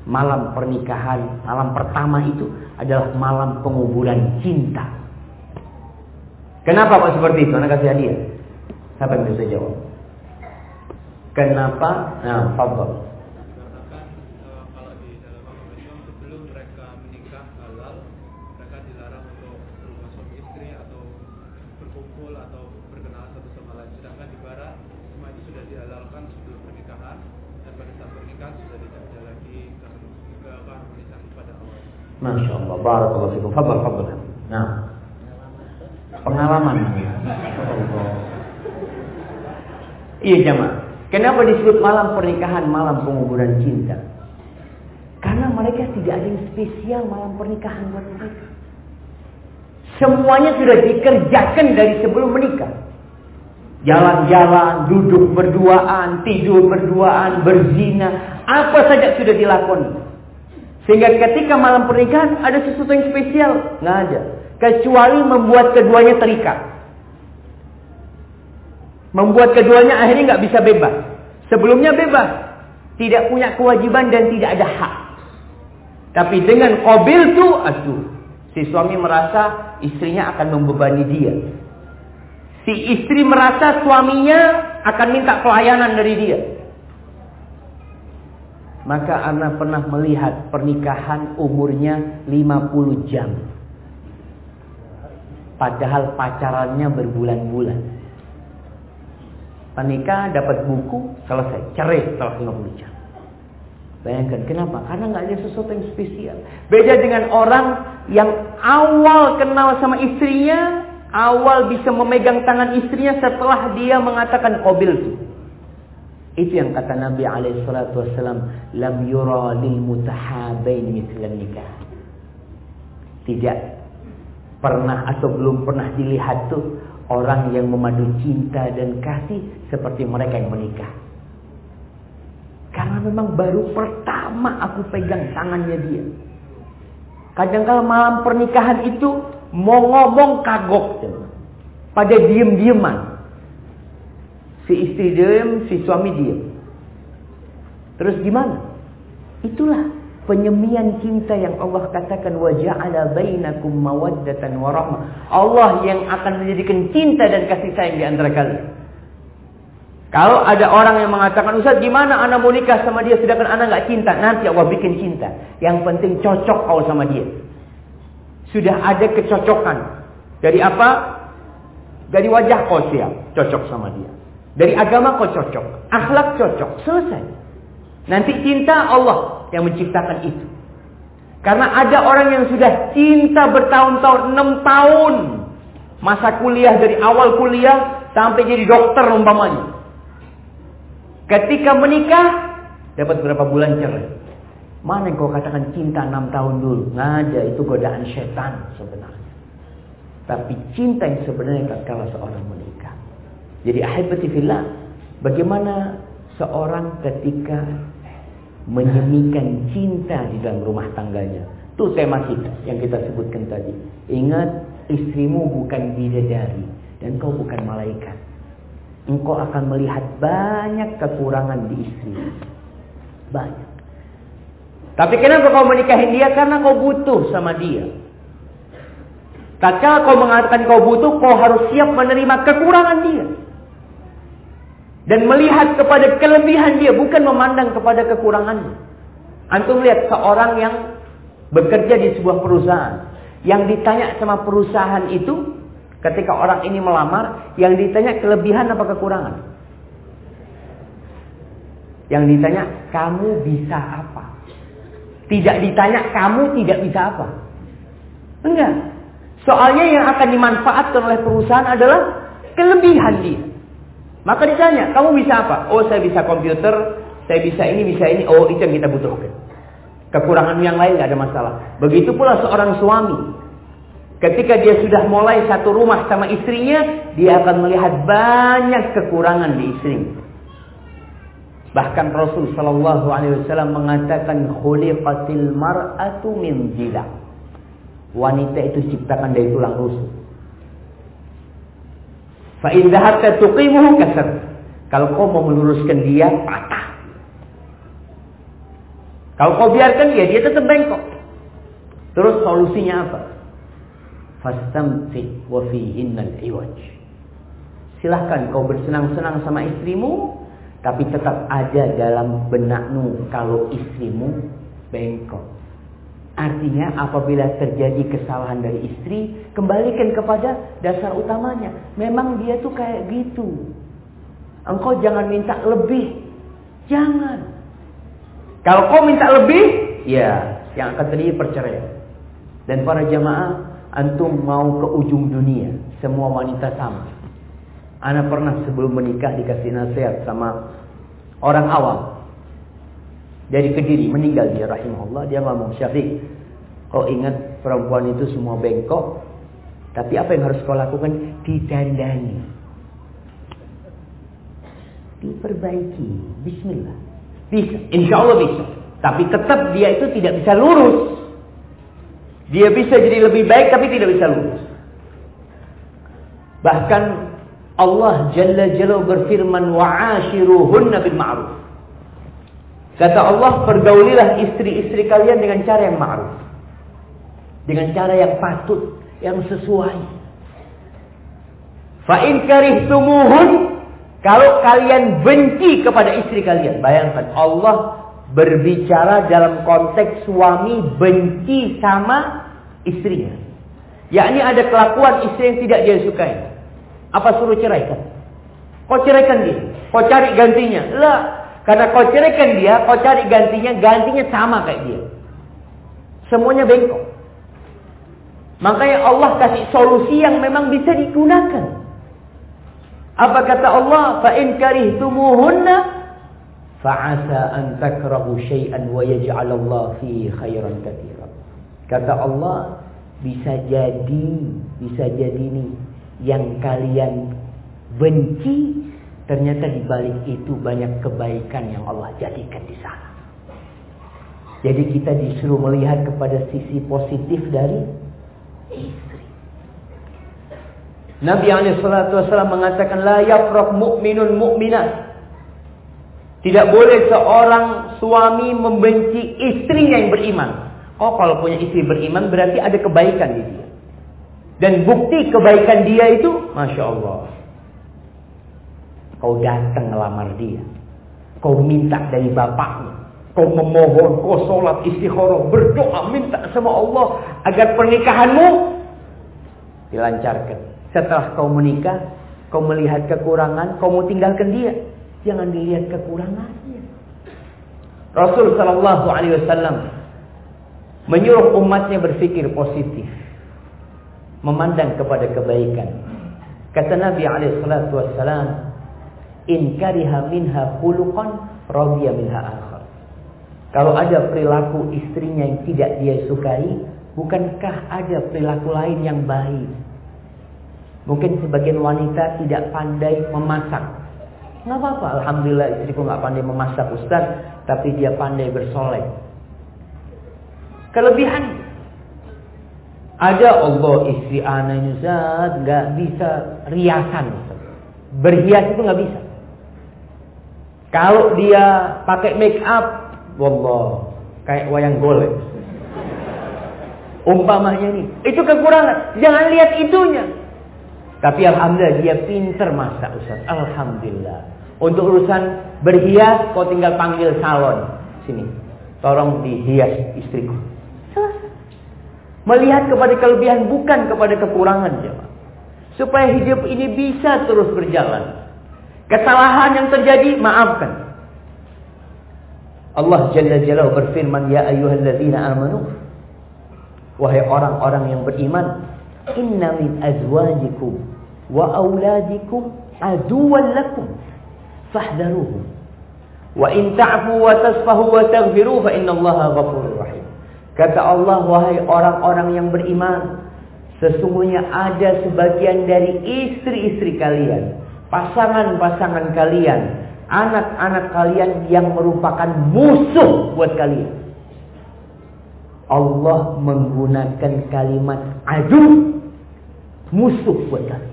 Malam pernikahan, malam pertama itu adalah malam penguburan cinta. Kenapa Pak seperti itu? Anak kasih hadiah. Siapa yang bisa jawab? Kenapa? Nah, fadol. Masya Allah. Barakallahu fikum. Fadal, fadal. Nah. Pengalaman. Iya jamaah. Kenapa disebut malam pernikahan, malam penguburan cinta? Karena mereka tidak ada yang spesial malam pernikahan buat mereka. Semuanya sudah dikerjakan dari sebelum menikah. Jalan-jalan, duduk berduaan, tidur berduaan, berzina. Apa saja sudah dilakoni. Sehingga ketika malam pernikahan ada sesuatu yang spesial. Nggak ada. Kecuali membuat keduanya terikat. Membuat keduanya akhirnya nggak bisa bebas. Sebelumnya bebas. Tidak punya kewajiban dan tidak ada hak. Tapi dengan kobil itu, aduh. Si suami merasa istrinya akan membebani dia. Si istri merasa suaminya akan minta pelayanan dari dia. Maka Ana pernah melihat pernikahan umurnya 50 jam. Padahal pacarannya berbulan-bulan. Pernikah dapat buku, selesai. Cerai setelah 50 jam. Bayangkan kenapa? Karena nggak ada sesuatu yang spesial. Beda dengan orang yang awal kenal sama istrinya, awal bisa memegang tangan istrinya setelah dia mengatakan kobil itu. Itu yang kata Nabi alaihi salatu wasallam, lam yura lil mutahabain nikah. Tidak pernah atau belum pernah dilihat tuh orang yang memadu cinta dan kasih seperti mereka yang menikah. Karena memang baru pertama aku pegang tangannya dia. Kadang kala malam pernikahan itu mau ngomong kagok. Pada diem-dieman. Si istri diam, si suami diam. Terus gimana? Itulah penyemian cinta yang Allah katakan wa ja'ala bainakum mawaddatan wa rahmah. Allah yang akan menjadikan cinta dan kasih sayang di antara kalian. Kalau ada orang yang mengatakan, Ustaz gimana anak mau nikah sama dia sedangkan anak nggak cinta? Nanti Allah bikin cinta. Yang penting cocok kau sama dia. Sudah ada kecocokan. Dari apa? Dari wajah kau siap cocok sama dia. Dari agama kau cocok. Akhlak cocok. Selesai. Nanti cinta Allah yang menciptakan itu. Karena ada orang yang sudah cinta bertahun-tahun, enam tahun. Masa kuliah dari awal kuliah sampai jadi dokter umpamanya. Ketika menikah, dapat berapa bulan cerai. Mana yang kau katakan cinta enam tahun dulu? Nggak ada, itu godaan setan sebenarnya. Tapi cinta yang sebenarnya kalau seorang menikah. Jadi ahibati fillah, bagaimana seorang ketika menyemikan cinta di dalam rumah tangganya. Itu tema kita yang kita sebutkan tadi. Ingat, istrimu bukan bidadari dan kau bukan malaikat. Engkau akan melihat banyak kekurangan di istri. Banyak. Tapi kenapa kau menikahi dia? Karena kau butuh sama dia. Tatkala kau mengatakan kau butuh, kau harus siap menerima kekurangan dia. Dan melihat kepada kelebihan dia, bukan memandang kepada kekurangannya. Antum lihat seorang yang bekerja di sebuah perusahaan. Yang ditanya sama perusahaan itu, ketika orang ini melamar, yang ditanya kelebihan apa kekurangan? Yang ditanya, kamu bisa apa? Tidak ditanya, kamu tidak bisa apa? Enggak. Soalnya yang akan dimanfaatkan oleh perusahaan adalah kelebihan dia. Maka ditanya, kamu bisa apa? Oh saya bisa komputer, saya bisa ini, bisa ini. Oh itu yang kita butuhkan. Kekurangan yang lain gak ada masalah. Begitu pula seorang suami. Ketika dia sudah mulai satu rumah sama istrinya, dia akan melihat banyak kekurangan di istrinya. Bahkan Rasul Shallallahu Alaihi Wasallam mengatakan khuliqatil mar'atu min jila. Wanita itu ciptakan dari tulang rusuk. Fa'in dhahabta tuqimuhu kasar. Kalau kau mau meluruskan dia, patah. Kalau kau biarkan dia, dia tetap bengkok. Terus solusinya apa? Fastamti wa fihinnal iwaj. Silahkan kau bersenang-senang sama istrimu, tapi tetap ada dalam benakmu kalau istrimu bengkok. Artinya apabila terjadi kesalahan dari istri, kembalikan kepada dasar utamanya. Memang dia tuh kayak gitu. Engkau jangan minta lebih. Jangan. Kalau kau minta lebih, ya yang akan terjadi perceraian. Dan para jamaah, antum mau ke ujung dunia. Semua wanita sama. Anak pernah sebelum menikah dikasih nasihat sama orang awam. Dari Kediri meninggal dia rahimahullah. Dia ngomong Syafiq kau ingat perempuan itu semua bengkok? Tapi apa yang harus kau lakukan? Didandani diperbaiki. Bismillah. Bisa. Insya Allah bisa. Tapi tetap dia itu tidak bisa lurus dia bisa jadi lebih baik tapi tidak bisa lurus bahkan Allah Jalla Jalla berfirman wa'ashiruhunna bil ma'ruf Kata Allah, pergaulilah istri-istri kalian dengan cara yang ma'ruf. Dengan cara yang patut, yang sesuai. Fa'in karihtumuhun, kalau kalian benci kepada istri kalian. Bayangkan, Allah berbicara dalam konteks suami benci sama istrinya. Yakni ada kelakuan istri yang tidak dia sukai. Apa suruh ceraikan? Kau ceraikan dia. Kau cari gantinya. Lah, karena kau ceraikan dia, kau cari gantinya, gantinya sama kayak dia. Semuanya bengkok. Makanya Allah kasih solusi yang memang bisa digunakan. Apa kata Allah? Fa in karihtumuhunna fa'asa an takrahu syai'an wa yaj'al Allah fi khairan katsira. Kata Allah, bisa jadi, bisa jadi nih yang kalian benci Ternyata di balik itu banyak kebaikan yang Allah jadikan di sana. Jadi kita disuruh melihat kepada sisi positif dari istri. Nabi SAW mengatakan la yafraq mu'minun. Tidak boleh seorang suami membenci istrinya yang beriman. Oh kalau punya istri beriman berarti ada kebaikan di dia. Dan bukti kebaikan dia itu Masya Allah. Kau datang ngelamar dia. Kau minta dari bapaknya. Kau memohon, kau sholat istikharah, berdoa, minta sama Allah agar pernikahanmu dilancarkan. Setelah kau menikah, Kau melihat kekurangan, kau mau tinggalkan dia. Jangan dilihat kekurangannya. Rasul Shallallahu Alaihi Wasallam menyuruh umatnya berpikir positif, memandang kepada kebaikan. Kata Nabi Alaihi Wasallam, "In kariha minha khuluqan, radiya minha akhar." Kalau ada perilaku istrinya yang tidak dia sukai, bukankah ada perilaku lain yang baik? Mungkin sebagian wanita tidak pandai memasak. Nggak apa-apa, Alhamdulillah istriku nggak pandai memasak Ustaz, tapi dia pandai bersolek. Kelebihan. Ada Allah istri anak Ustaz, nggak bisa riasan. Berhias itu nggak bisa. Kalau dia pakai make up, wallah, kayak wayang golek. Umpamanya ini, itu kekurangan. Jangan lihat itunya. Tapi alhamdulillah dia pinter masak Ustaz. Alhamdulillah. Untuk urusan berhias kau tinggal panggil salon. Sini. Tolong dihias istriku. Melihat kepada kelebihan bukan kepada kekurangan jemaah. Supaya hidup ini bisa terus berjalan. Kesalahan yang terjadi maafkan. Allah Jalla Jalla berfirman ya ayyuhalladzina amanu wahai orang-orang yang beriman inna min azwajikum wa auladikum aduwan lakum. Fahdharuhum wa in ta'fu wa tasfahu wa taghfiru fa ghafurur rahim. Kata Allah wahai orang-orang yang beriman sesungguhnya ada sebagian dari istri-istri kalian pasangan-pasangan kalian anak-anak kalian yang merupakan musuh buat kalian. Allah menggunakan kalimat adu musuh buat kalian.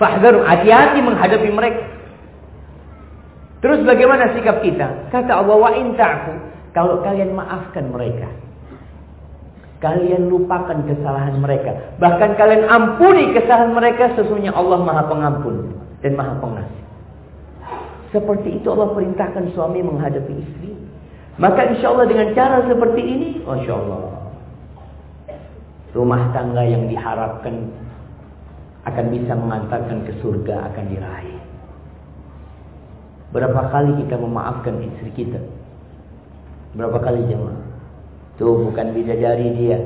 Fahdar, hati-hati menghadapi mereka. Terus bagaimana sikap kita? Kata Allah wa in ta'fu, kalau kalian maafkan mereka. Kalian lupakan kesalahan mereka. Bahkan kalian ampuni kesalahan mereka sesungguhnya Allah Maha Pengampun dan Maha Pengasih. Seperti itu Allah perintahkan suami menghadapi istri. Maka insya Allah dengan cara seperti ini, Masya Allah. Rumah tangga yang diharapkan akan bisa mengantarkan ke surga akan diraih. Berapa kali kita memaafkan istri kita? Berapa kali jemaah? Tuh bukan bidadari dia.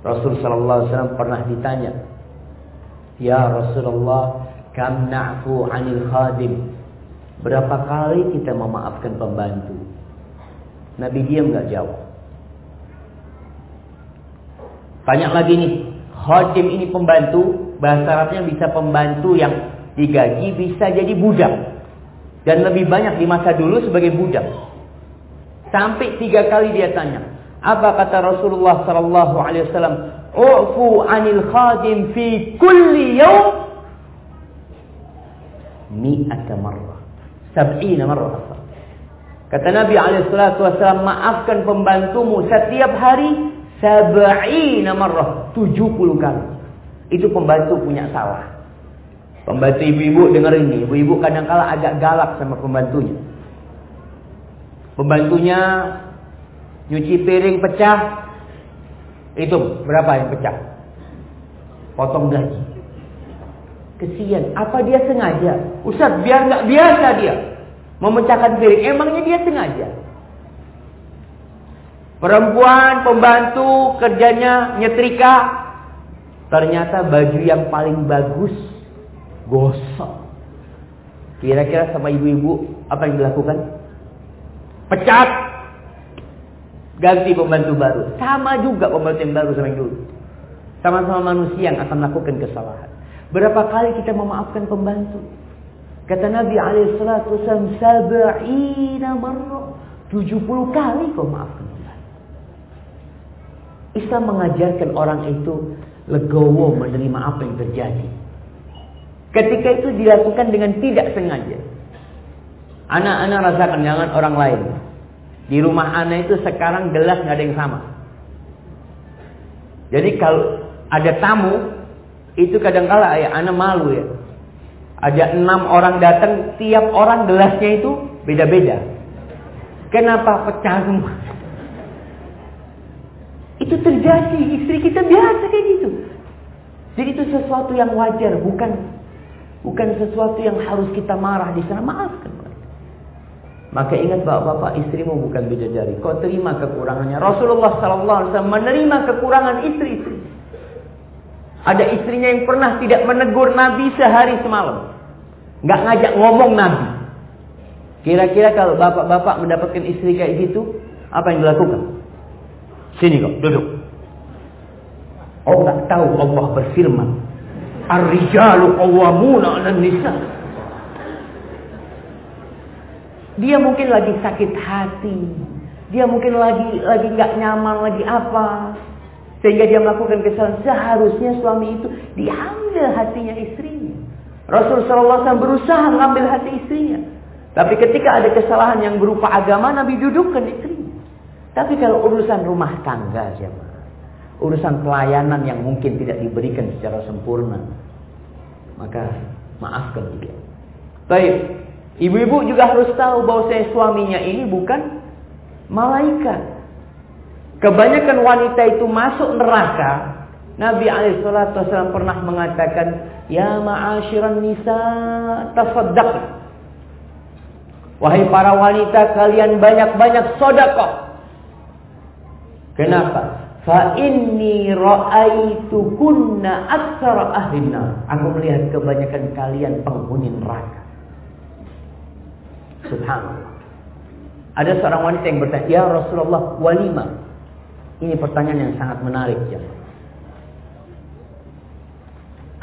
Rasul sallallahu alaihi wasallam pernah ditanya, "Ya Rasulullah, kam na'fu 'anil khadim?" Berapa kali kita memaafkan pembantu? Nabi diam nggak jawab. Tanya lagi nih, khadim ini pembantu, bahasa Arabnya bisa pembantu yang digaji, bisa jadi budak. Dan lebih banyak di masa dulu sebagai budak. Sampai tiga kali dia tanya, apa kata Rasulullah Sallallahu Alaihi Wasallam? Ufu anil khadim fi kulli yawm mi'ata marrah. Sab'ina marrah. Kata Nabi SAW, maafkan pembantumu setiap hari sab'ina marrah. 70 kali. Itu pembantu punya salah. Pembantu ibu-ibu dengar ini. Ibu-ibu kadang-kala agak galak sama pembantunya. Pembantunya nyuci piring pecah. Itu berapa yang pecah? Potong gaji. Kesian. Apa dia sengaja? Ustaz, biar nggak biasa dia memecahkan piring. Emangnya dia sengaja? Perempuan pembantu kerjanya nyetrika. Ternyata baju yang paling bagus gosok. Kira-kira sama ibu-ibu apa yang dilakukan? Pecat. Ganti pembantu baru. Sama juga pembantu yang baru sama yang dulu. Sama-sama manusia yang akan melakukan kesalahan. Berapa kali kita memaafkan pembantu? Kata Nabi alaihissalatu wasallam, "Sab'ina marrah." 70 kali kau maafkan. Islam mengajarkan orang itu legowo menerima apa yang terjadi. Ketika itu dilakukan dengan tidak sengaja. Anak-anak rasakan jangan orang lain. Di rumah anak itu sekarang gelas nggak ada yang sama. Jadi kalau ada tamu, itu kadang kala ya anak malu ya. Ada enam orang datang, tiap orang gelasnya itu beda-beda. Kenapa pecah semua? Itu terjadi, istri kita biasa kayak gitu. Jadi itu sesuatu yang wajar, bukan bukan sesuatu yang harus kita marah di sana. Maafkan mereka. Maka ingat bapak-bapak istrimu bukan bidadari. Kau terima kekurangannya. Rasulullah Wasallam menerima kekurangan istri-istri. Ada istrinya yang pernah tidak menegur Nabi sehari semalam. Nggak ngajak ngomong Nabi. Kira-kira kalau bapak-bapak mendapatkan istri kayak gitu, apa yang dilakukan? Sini kok, duduk. Oh nggak tahu Allah berfirman. Ar-rijalu qawwamuna 'alan nisa. Dia mungkin lagi sakit hati. Dia mungkin lagi lagi nggak nyaman, lagi apa. Sehingga dia melakukan kesalahan. Seharusnya suami itu diambil hatinya istrinya. Rasulullah SAW berusaha mengambil hati istrinya. Tapi ketika ada kesalahan yang berupa agama, Nabi dudukkan istrinya. Tapi kalau urusan rumah tangga, jemaah, urusan pelayanan yang mungkin tidak diberikan secara sempurna, maka maafkan dia. Baik, Ibu-ibu juga harus tahu bahwa saya suaminya ini bukan malaikat. Kebanyakan wanita itu masuk neraka. Nabi Alaihissalam pernah mengatakan, Ya ma'asyiran nisa tasaddaq. Wahai para wanita, kalian banyak-banyak sodakoh. Kenapa? Fa inni ra'aitu kunna aksara ahlina. Aku melihat kebanyakan kalian penghuni neraka. Subhanallah. Ada seorang wanita yang bertanya, Ya Rasulullah, walima. Ini pertanyaan yang sangat menarik. Ya.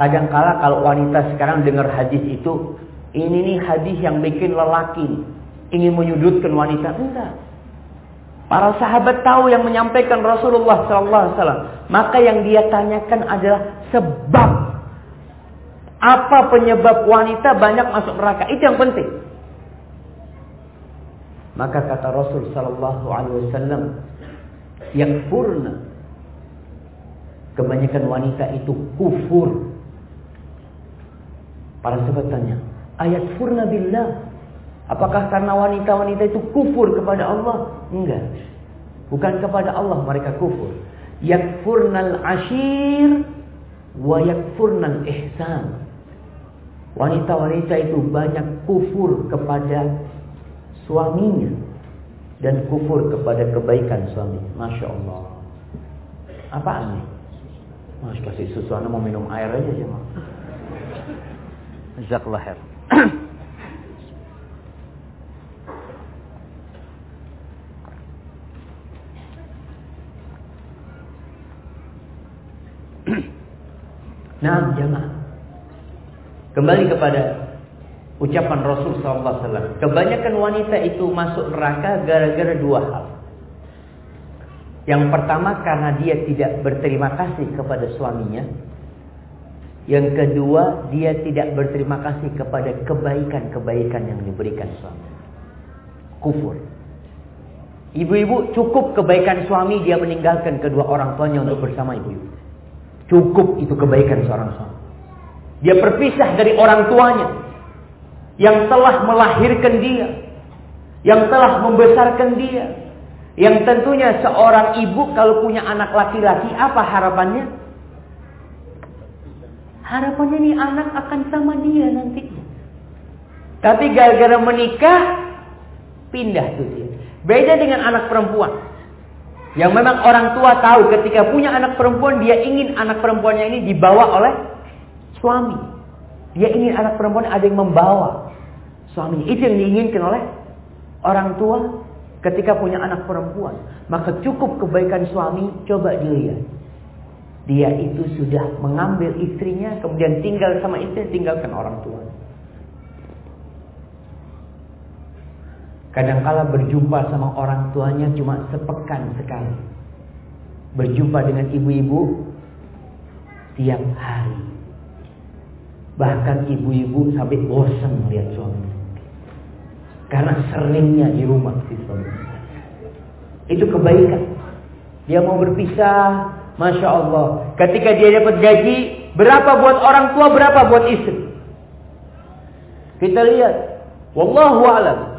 Kadangkala kalau wanita sekarang dengar hadis itu, ini nih hadis yang bikin lelaki ingin menyudutkan wanita. Enggak. Para sahabat tahu yang menyampaikan Rasulullah SAW. Maka yang dia tanyakan adalah sebab. Apa penyebab wanita banyak masuk neraka? Itu yang penting. Maka kata Rasul sallallahu alaihi wasallam, yakfurna. Kebanyakan wanita itu kufur. Para sahabat tanya, ayat furna billah. Apakah karena wanita-wanita itu kufur kepada Allah? Enggak. Bukan kepada Allah mereka kufur. Yakfurnal ashir wa yakfurnal ihsan. Wanita-wanita itu banyak kufur kepada suaminya dan kufur kepada kebaikan suami. Masya Allah. Apa ini? Mas kasih susu, anda mau minum air aja ya, Mas. Jazakallah. nah, jangan. Kembali kepada Ucapan Rasul SAW. Kebanyakan wanita itu masuk neraka gara-gara dua hal. Yang pertama karena dia tidak berterima kasih kepada suaminya. Yang kedua dia tidak berterima kasih kepada kebaikan-kebaikan yang diberikan suami. Kufur. Ibu-ibu cukup kebaikan suami dia meninggalkan kedua orang tuanya untuk bersama ibu-ibu. Cukup itu kebaikan seorang suami. Dia berpisah dari orang tuanya yang telah melahirkan dia, yang telah membesarkan dia, yang tentunya seorang ibu kalau punya anak laki-laki apa harapannya? Harapannya nih anak akan sama dia nanti. Tapi gara-gara menikah pindah tuh dia. Beda dengan anak perempuan. Yang memang orang tua tahu ketika punya anak perempuan dia ingin anak perempuannya ini dibawa oleh suami. Dia ingin anak perempuan ada yang membawa suami. Itu yang diinginkan oleh orang tua ketika punya anak perempuan. Maka cukup kebaikan suami, coba dilihat. Dia itu sudah mengambil istrinya, kemudian tinggal sama istri, tinggalkan orang tua. Kadangkala berjumpa sama orang tuanya cuma sepekan sekali. Berjumpa dengan ibu-ibu tiap hari. Bahkan ibu-ibu sampai bosan melihat suami. Karena seringnya di rumah si suami. Itu kebaikan. Dia mau berpisah, Masya Allah. Ketika dia dapat gaji, berapa buat orang tua, berapa buat istri. Kita lihat. Wallahu a'lam.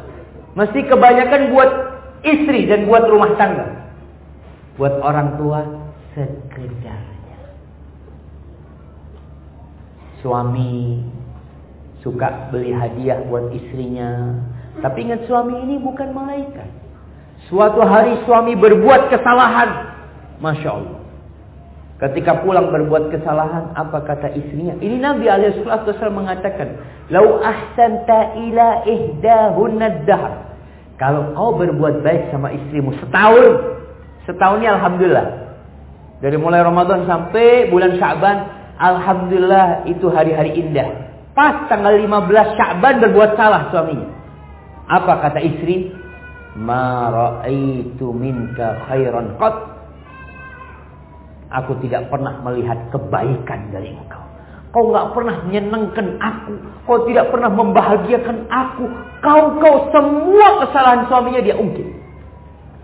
Mesti kebanyakan buat istri dan buat rumah tangga. Buat orang tua, sekedarnya. Suami suka beli hadiah buat istrinya. Tapi ingat suami ini bukan malaikat. Suatu hari suami berbuat kesalahan. Masya Allah. Ketika pulang berbuat kesalahan, apa kata istrinya? Ini Nabi SAW mengatakan, Lau ahsanta ila ihdahunna dahr. Kalau kau berbuat baik sama istrimu setahun, setahunnya Alhamdulillah. Dari mulai Ramadan sampai bulan Syaban, Alhamdulillah itu hari-hari indah. Pas tanggal 15 Syaban berbuat salah suaminya. Apa kata istri? Ma ra'aitu minka khairan qat Aku tidak pernah melihat kebaikan dari engkau. Kau nggak pernah menyenangkan aku. Kau tidak pernah membahagiakan aku. Kau kau semua kesalahan suaminya dia ungkit.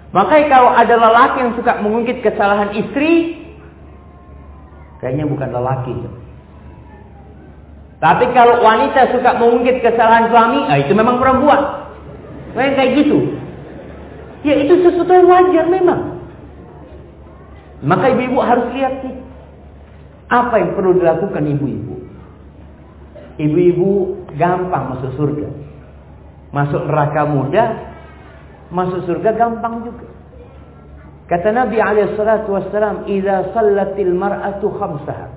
Makanya kalau ada lelaki yang suka mengungkit kesalahan istri, kayaknya bukan lelaki. Tapi kalau wanita suka mengungkit kesalahan suami, nah itu memang perempuan. Kayak kayak gitu. Ya itu sesuatu yang wajar memang. Maka ibu-ibu harus lihat sih. Apa yang perlu dilakukan ibu-ibu? Ibu-ibu gampang masuk surga. Masuk neraka mudah, masuk surga gampang juga. Kata Nabi alaihissalatu wassalam, "Idza sallatil mar'atu khamsaha."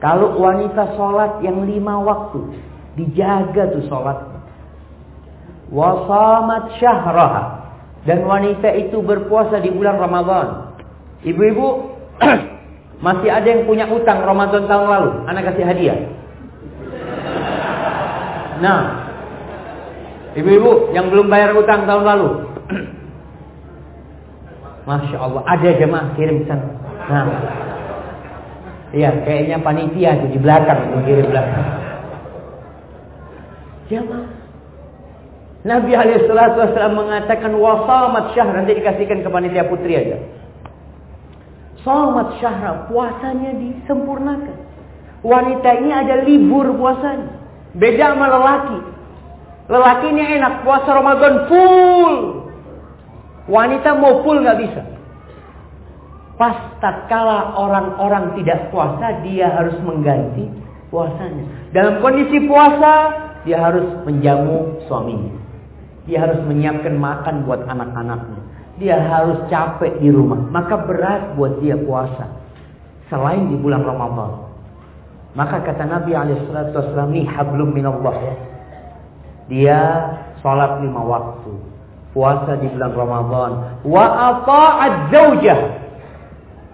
Kalau wanita sholat yang lima waktu, dijaga tuh sholat. Wasamat syahraha. Dan wanita itu berpuasa di bulan Ramadan. Ibu-ibu masih ada yang punya utang Ramadan tahun lalu, anak kasih hadiah. Nah, ibu-ibu yang belum bayar utang tahun lalu, Masya Allah, ada jemaah kirim sana. Nah, iya, kayaknya panitia tuh di belakang, kirim belakang. Jemaah. Nabi Alaihissalam mengatakan wasamat syahr nanti dikasihkan ke panitia putri aja. Salat syahra, puasanya disempurnakan. Wanita ini ada libur puasanya. Beda sama lelaki. Lelaki ini enak, puasa Ramadan full. Wanita mau full nggak bisa. Pas tatkala orang-orang tidak puasa, dia harus mengganti puasanya. Dalam kondisi puasa, dia harus menjamu suaminya. Dia harus menyiapkan makan buat anak-anaknya dia harus capek di rumah. Maka berat buat dia puasa. Selain di bulan Ramadan. Maka kata Nabi SAW ini hablum minallah. Dia sholat lima waktu. Puasa di bulan Ramadan. Wa ata'ad zawjah.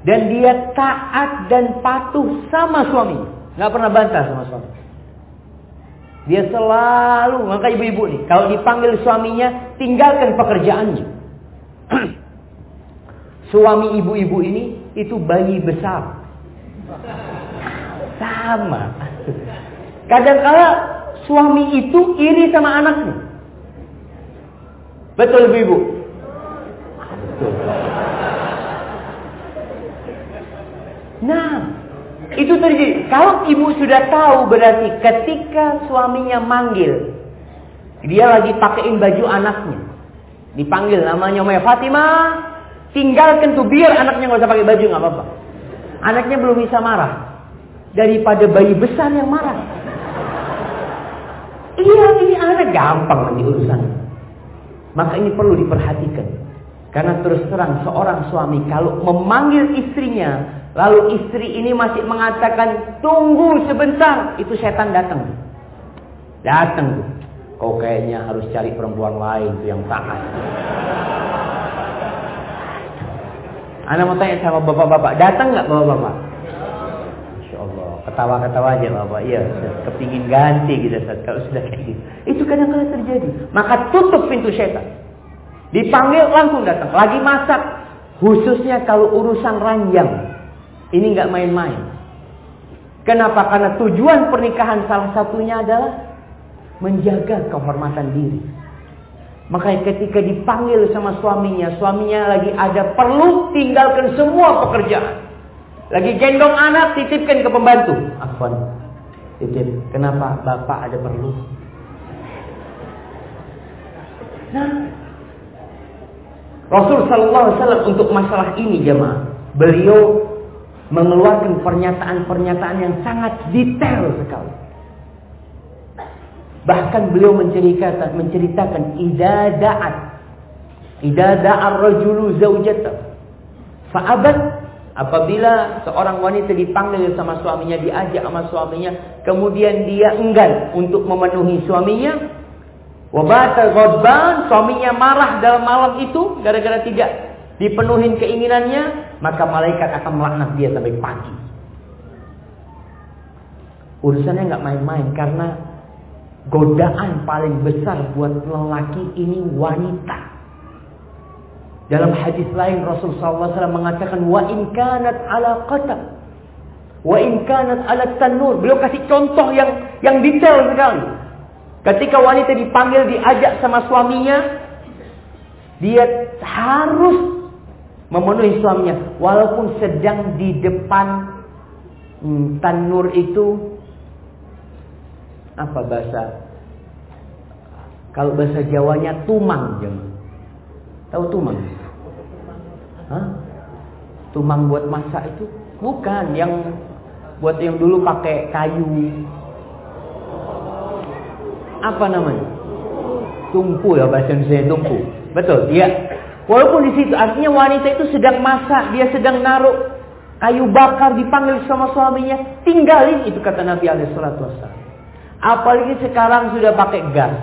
Dan dia taat dan patuh sama suami. Nggak pernah bantah sama suami. Dia selalu, maka ibu-ibu nih, kalau dipanggil suaminya, tinggalkan pekerjaannya. Suami ibu-ibu ini itu bayi besar. Sama. Kadang-kala suami itu iri sama anaknya. Betul ibu-ibu? Betul. Nah, itu terjadi. Kalau ibu sudah tahu berarti ketika suaminya manggil, dia lagi pakaiin baju anaknya. Dipanggil namanya Umay Fatimah. Tinggalkan tuh biar anaknya nggak usah pakai baju nggak apa-apa. Anaknya belum bisa marah. Daripada bayi besar yang marah. Iya ini anak gampang nanti urusan. Maka ini perlu diperhatikan. Karena terus terang seorang suami kalau memanggil istrinya. Lalu istri ini masih mengatakan tunggu sebentar. Itu setan datang. Datang tuh. Kau kayaknya harus cari perempuan lain tuh yang taat. Anda mau tanya sama bapak-bapak, datang nggak bapak-bapak? Masya Allah, ketawa-ketawa aja bapak. Iya, kepingin ganti gitu kalau sudah kayak gitu. Itu kadang-kadang terjadi. Maka tutup pintu setan. Dipanggil langsung datang. Lagi masak. Khususnya kalau urusan ranjang. Ini nggak main-main. Kenapa? Karena tujuan pernikahan salah satunya adalah menjaga kehormatan diri. Makanya ketika dipanggil sama suaminya, suaminya lagi ada perlu tinggalkan semua pekerjaan. Lagi gendong anak, titipkan ke pembantu. Afwan, titip. Kenapa bapak ada perlu? Nah, Rasul Sallallahu Alaihi Wasallam untuk masalah ini jemaah, beliau mengeluarkan pernyataan-pernyataan yang sangat detail sekali. Bahkan beliau menceritakan menceritakan idza da'at idza da'a ar-rajulu zawjata. Fa'abat apabila seorang wanita dipanggil sama suaminya diajak sama suaminya kemudian dia enggan untuk memenuhi suaminya wabata ghadban suaminya marah dalam malam itu gara-gara tidak dipenuhi keinginannya maka malaikat akan melaknat dia sampai pagi. Urusannya nggak main-main karena godaan paling besar buat lelaki ini wanita. Dalam hadis lain Rasulullah SAW mengatakan wa in kanat ala qata wa in kanat ala tanur. Beliau kasih contoh yang yang detail sekali. Ketika wanita dipanggil diajak sama suaminya, dia harus memenuhi suaminya walaupun sedang di depan hmm, tanur itu apa bahasa kalau bahasa Jawanya tumang jemaah. Tahu tumang? Hah? Tumang buat masak itu bukan yang buat yang dulu pakai kayu. Apa namanya? Tumpu ya bahasa Indonesia tumpu. Betul, dia. Walaupun di situ artinya wanita itu sedang masak, dia sedang naruh kayu bakar dipanggil sama suaminya, tinggalin itu kata Nabi alaihi salatu Apalagi sekarang sudah pakai gas.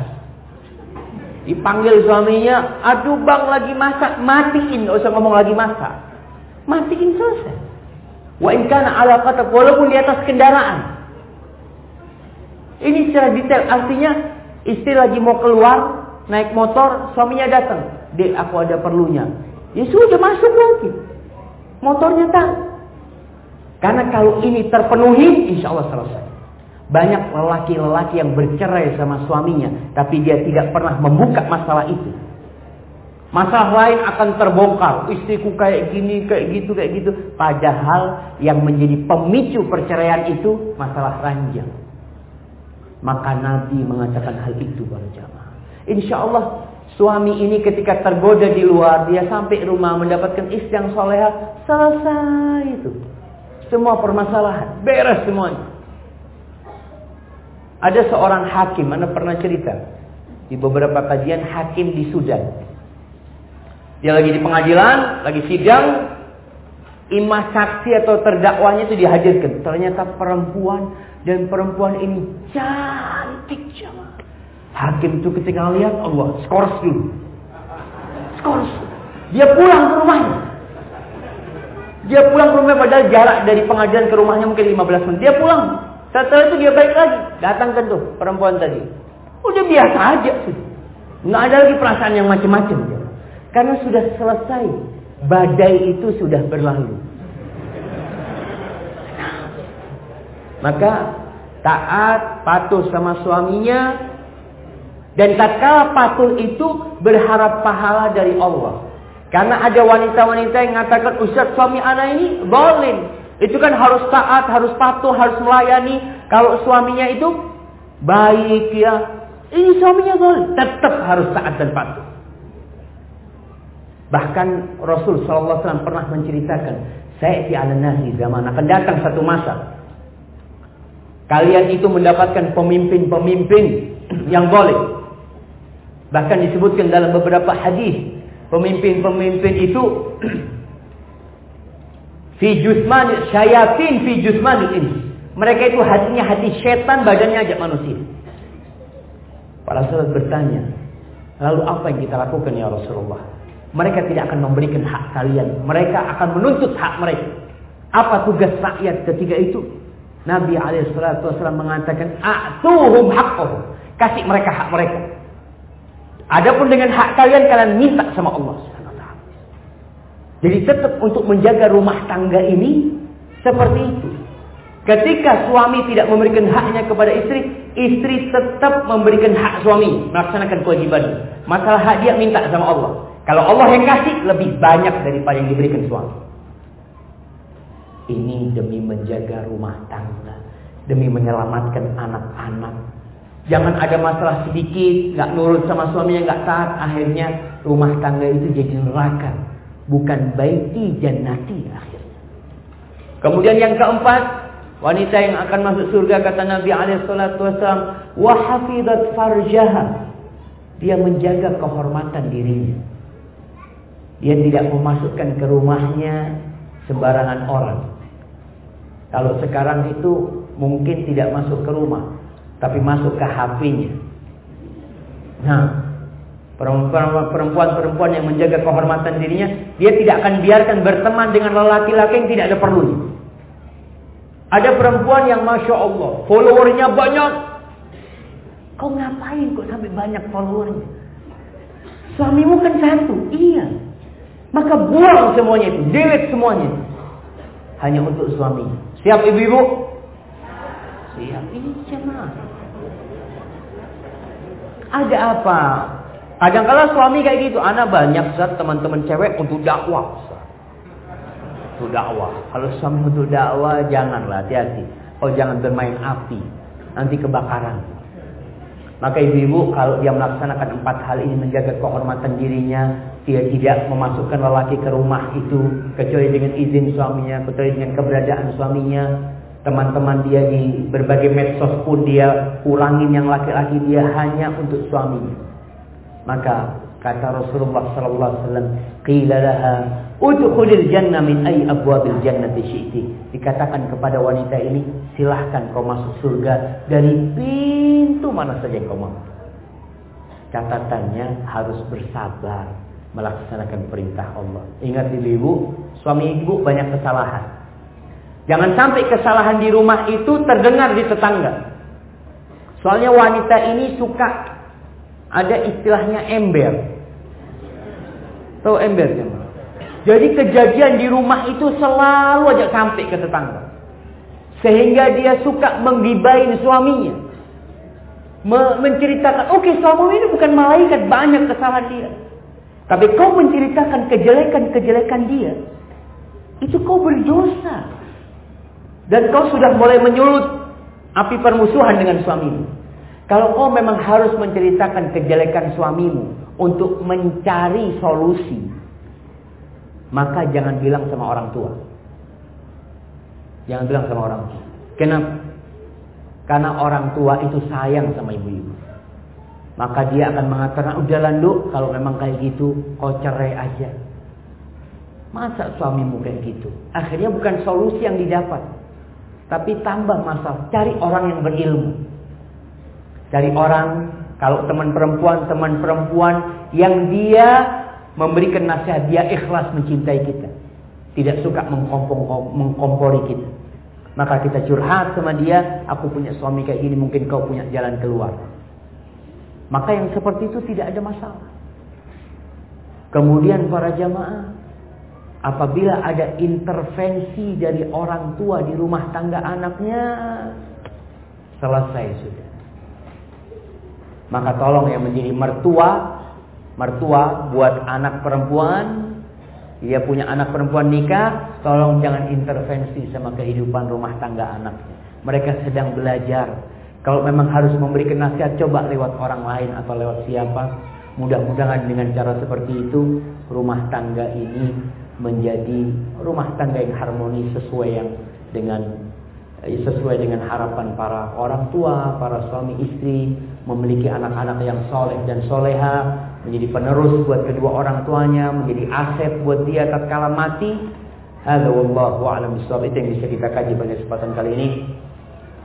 Dipanggil suaminya, aduh bang lagi masak, matiin, gak usah ngomong lagi masak. Matiin selesai. Wa inkana ala kata, walaupun di atas kendaraan. Ini secara detail, artinya istri lagi mau keluar, naik motor, suaminya datang. Dek, aku ada perlunya. Ya sudah masuk lagi. Motornya tak. Karena kalau ini terpenuhi, insya Allah selesai. Banyak lelaki-lelaki yang bercerai sama suaminya, tapi dia tidak pernah membuka masalah itu. Masalah lain akan terbongkar. Istriku kayak gini, kayak gitu, kayak gitu. Padahal yang menjadi pemicu perceraian itu masalah ranjang. Maka Nabi mengatakan hal itu para jamaah. Insya Allah suami ini ketika tergoda di luar, dia sampai rumah mendapatkan istri yang soleha, selesai itu. Semua permasalahan, beres semuanya. Ada seorang hakim, mana pernah cerita di beberapa kajian hakim di Sudan. Dia lagi di pengadilan, lagi sidang, imam saksi atau terdakwanya itu dihadirkan. Ternyata perempuan dan perempuan ini cantik jamaah. Hakim itu ketika lihat Allah, skors dulu. Skors. Dia pulang ke rumahnya. Dia pulang ke rumahnya padahal jarak dari pengadilan ke rumahnya mungkin 15 menit. Dia pulang. Setelah itu dia balik lagi. Datangkan tuh perempuan tadi. Udah biasa aja sih. Nggak ada lagi perasaan yang macam-macam. Karena sudah selesai. Badai itu sudah berlalu. Maka taat, patuh sama suaminya. Dan tatkala patuh itu berharap pahala dari Allah. Karena ada wanita-wanita yang mengatakan, Ustaz suami anak ini boleh itu kan harus taat, harus patuh, harus melayani. Kalau suaminya itu baik ya, ini suaminya boleh. Tetap harus taat dan patuh. Bahkan Rasul SAW pernah menceritakan, saya di ala nasi zaman akan datang satu masa. Kalian itu mendapatkan pemimpin-pemimpin yang boleh. Bahkan disebutkan dalam beberapa hadis, pemimpin-pemimpin itu Fi jusmani syayatin fi jusmani ini. Mereka itu hatinya hati setan, badannya aja manusia. Para sahabat bertanya, lalu apa yang kita lakukan ya Rasulullah? Mereka tidak akan memberikan hak kalian. Mereka akan menuntut hak mereka. Apa tugas rakyat ketika itu? Nabi SAW mengatakan, A'tuhum haqqahum. Kasih mereka hak mereka. Adapun dengan hak kalian, kalian minta sama Allah. Jadi tetap untuk menjaga rumah tangga ini seperti itu. Ketika suami tidak memberikan haknya kepada istri, istri tetap memberikan hak suami, melaksanakan kewajiban. Masalah hak dia minta sama Allah. Kalau Allah yang kasih lebih banyak daripada yang diberikan suami. Ini demi menjaga rumah tangga, demi menyelamatkan anak-anak. Jangan ada masalah sedikit, nggak nurut sama suaminya, nggak taat, akhirnya rumah tangga itu jadi neraka bukan baiti jannati akhirnya. Kemudian yang keempat, wanita yang akan masuk surga kata Nabi alaihi salatu wasallam, wa hafizat farjaha. Dia menjaga kehormatan dirinya. Dia tidak memasukkan ke rumahnya sembarangan orang. Kalau sekarang itu mungkin tidak masuk ke rumah, tapi masuk ke HP-nya. Nah, perempuan-perempuan yang menjaga kehormatan dirinya, dia tidak akan biarkan berteman dengan lelaki-laki yang tidak ada perlunya. Ada perempuan yang masya Allah, followernya banyak. Kau ngapain kok sampai banyak followernya? Suamimu kan satu, iya. Maka buang semuanya itu, delete semuanya. Hanya untuk suami. Siap ibu-ibu? Siap, ini jemaah. Ada apa? Kadang-kala suami kayak gitu, anak banyak zat teman-teman cewek untuk dakwah. Untuk dakwah. Kalau suami untuk dakwah, janganlah hati-hati. Oh jangan bermain api, nanti kebakaran. Maka ibu-ibu kalau dia melaksanakan empat hal ini menjaga kehormatan dirinya, dia tidak memasukkan lelaki ke rumah itu kecuali dengan izin suaminya, kecuali dengan keberadaan suaminya, teman-teman dia di berbagai medsos pun dia kurangin yang laki-laki dia hanya untuk suaminya. Maka kata Rasulullah sallallahu alaihi wasallam, "Qila laha udkhulil jannah min ay abwabil jannati syi'ti." Dikatakan kepada wanita ini, silahkan kau masuk surga dari pintu mana saja kau mau. Catatannya harus bersabar melaksanakan perintah Allah. Ingat ibu, suami ibu banyak kesalahan. Jangan sampai kesalahan di rumah itu terdengar di tetangga. Soalnya wanita ini suka ada istilahnya ember. Tahu ember kan? Jadi kejadian di rumah itu selalu aja sampai ke tetangga. Sehingga dia suka menggibain suaminya. menceritakan, oke okay, suami ini bukan malaikat, banyak kesalahan dia. Tapi kau menceritakan kejelekan-kejelekan dia. Itu kau berdosa. Dan kau sudah mulai menyulut api permusuhan dengan suamimu. Kalau kau memang harus menceritakan kejelekan suamimu untuk mencari solusi, maka jangan bilang sama orang tua. Jangan bilang sama orang tua. Kenapa? Karena orang tua itu sayang sama ibu-ibu. Maka dia akan mengatakan, udah landu, kalau memang kayak gitu, kau cerai aja. Masa suamimu kayak gitu? Akhirnya bukan solusi yang didapat. Tapi tambah masalah, cari orang yang berilmu. Cari orang, kalau teman perempuan, teman perempuan yang dia memberikan nasihat, dia ikhlas mencintai kita. Tidak suka mengkompori kita. Maka kita curhat sama dia, aku punya suami kayak gini, mungkin kau punya jalan keluar. Maka yang seperti itu tidak ada masalah. Kemudian para jamaah, Apabila ada intervensi dari orang tua di rumah tangga anaknya, selesai sudah. Maka tolong yang menjadi mertua, mertua buat anak perempuan, dia punya anak perempuan nikah, tolong jangan intervensi sama kehidupan rumah tangga anaknya. Mereka sedang belajar. Kalau memang harus memberikan nasihat, coba lewat orang lain atau lewat siapa. Mudah-mudahan dengan cara seperti itu, rumah tangga ini menjadi rumah tangga yang harmonis sesuai yang dengan Eh, sesuai dengan harapan para orang tua, para suami istri, memiliki anak-anak yang soleh dan soleha, menjadi penerus buat kedua orang tuanya, menjadi aset buat dia tatkala mati. Hadza wallahu a'lam bishawab. Itu yang bisa kita kaji pada kesempatan kali ini.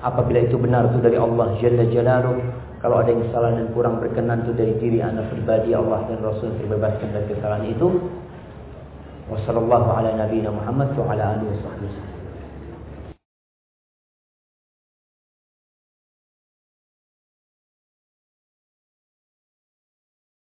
Apabila itu benar itu dari Allah Jalla Jalaluh. Kalau ada yang salah dan kurang berkenan itu dari diri anak pribadi Allah dan Rasul terbebaskan dari kesalahan itu. Wassalamualaikum warahmatullahi wabarakatuh.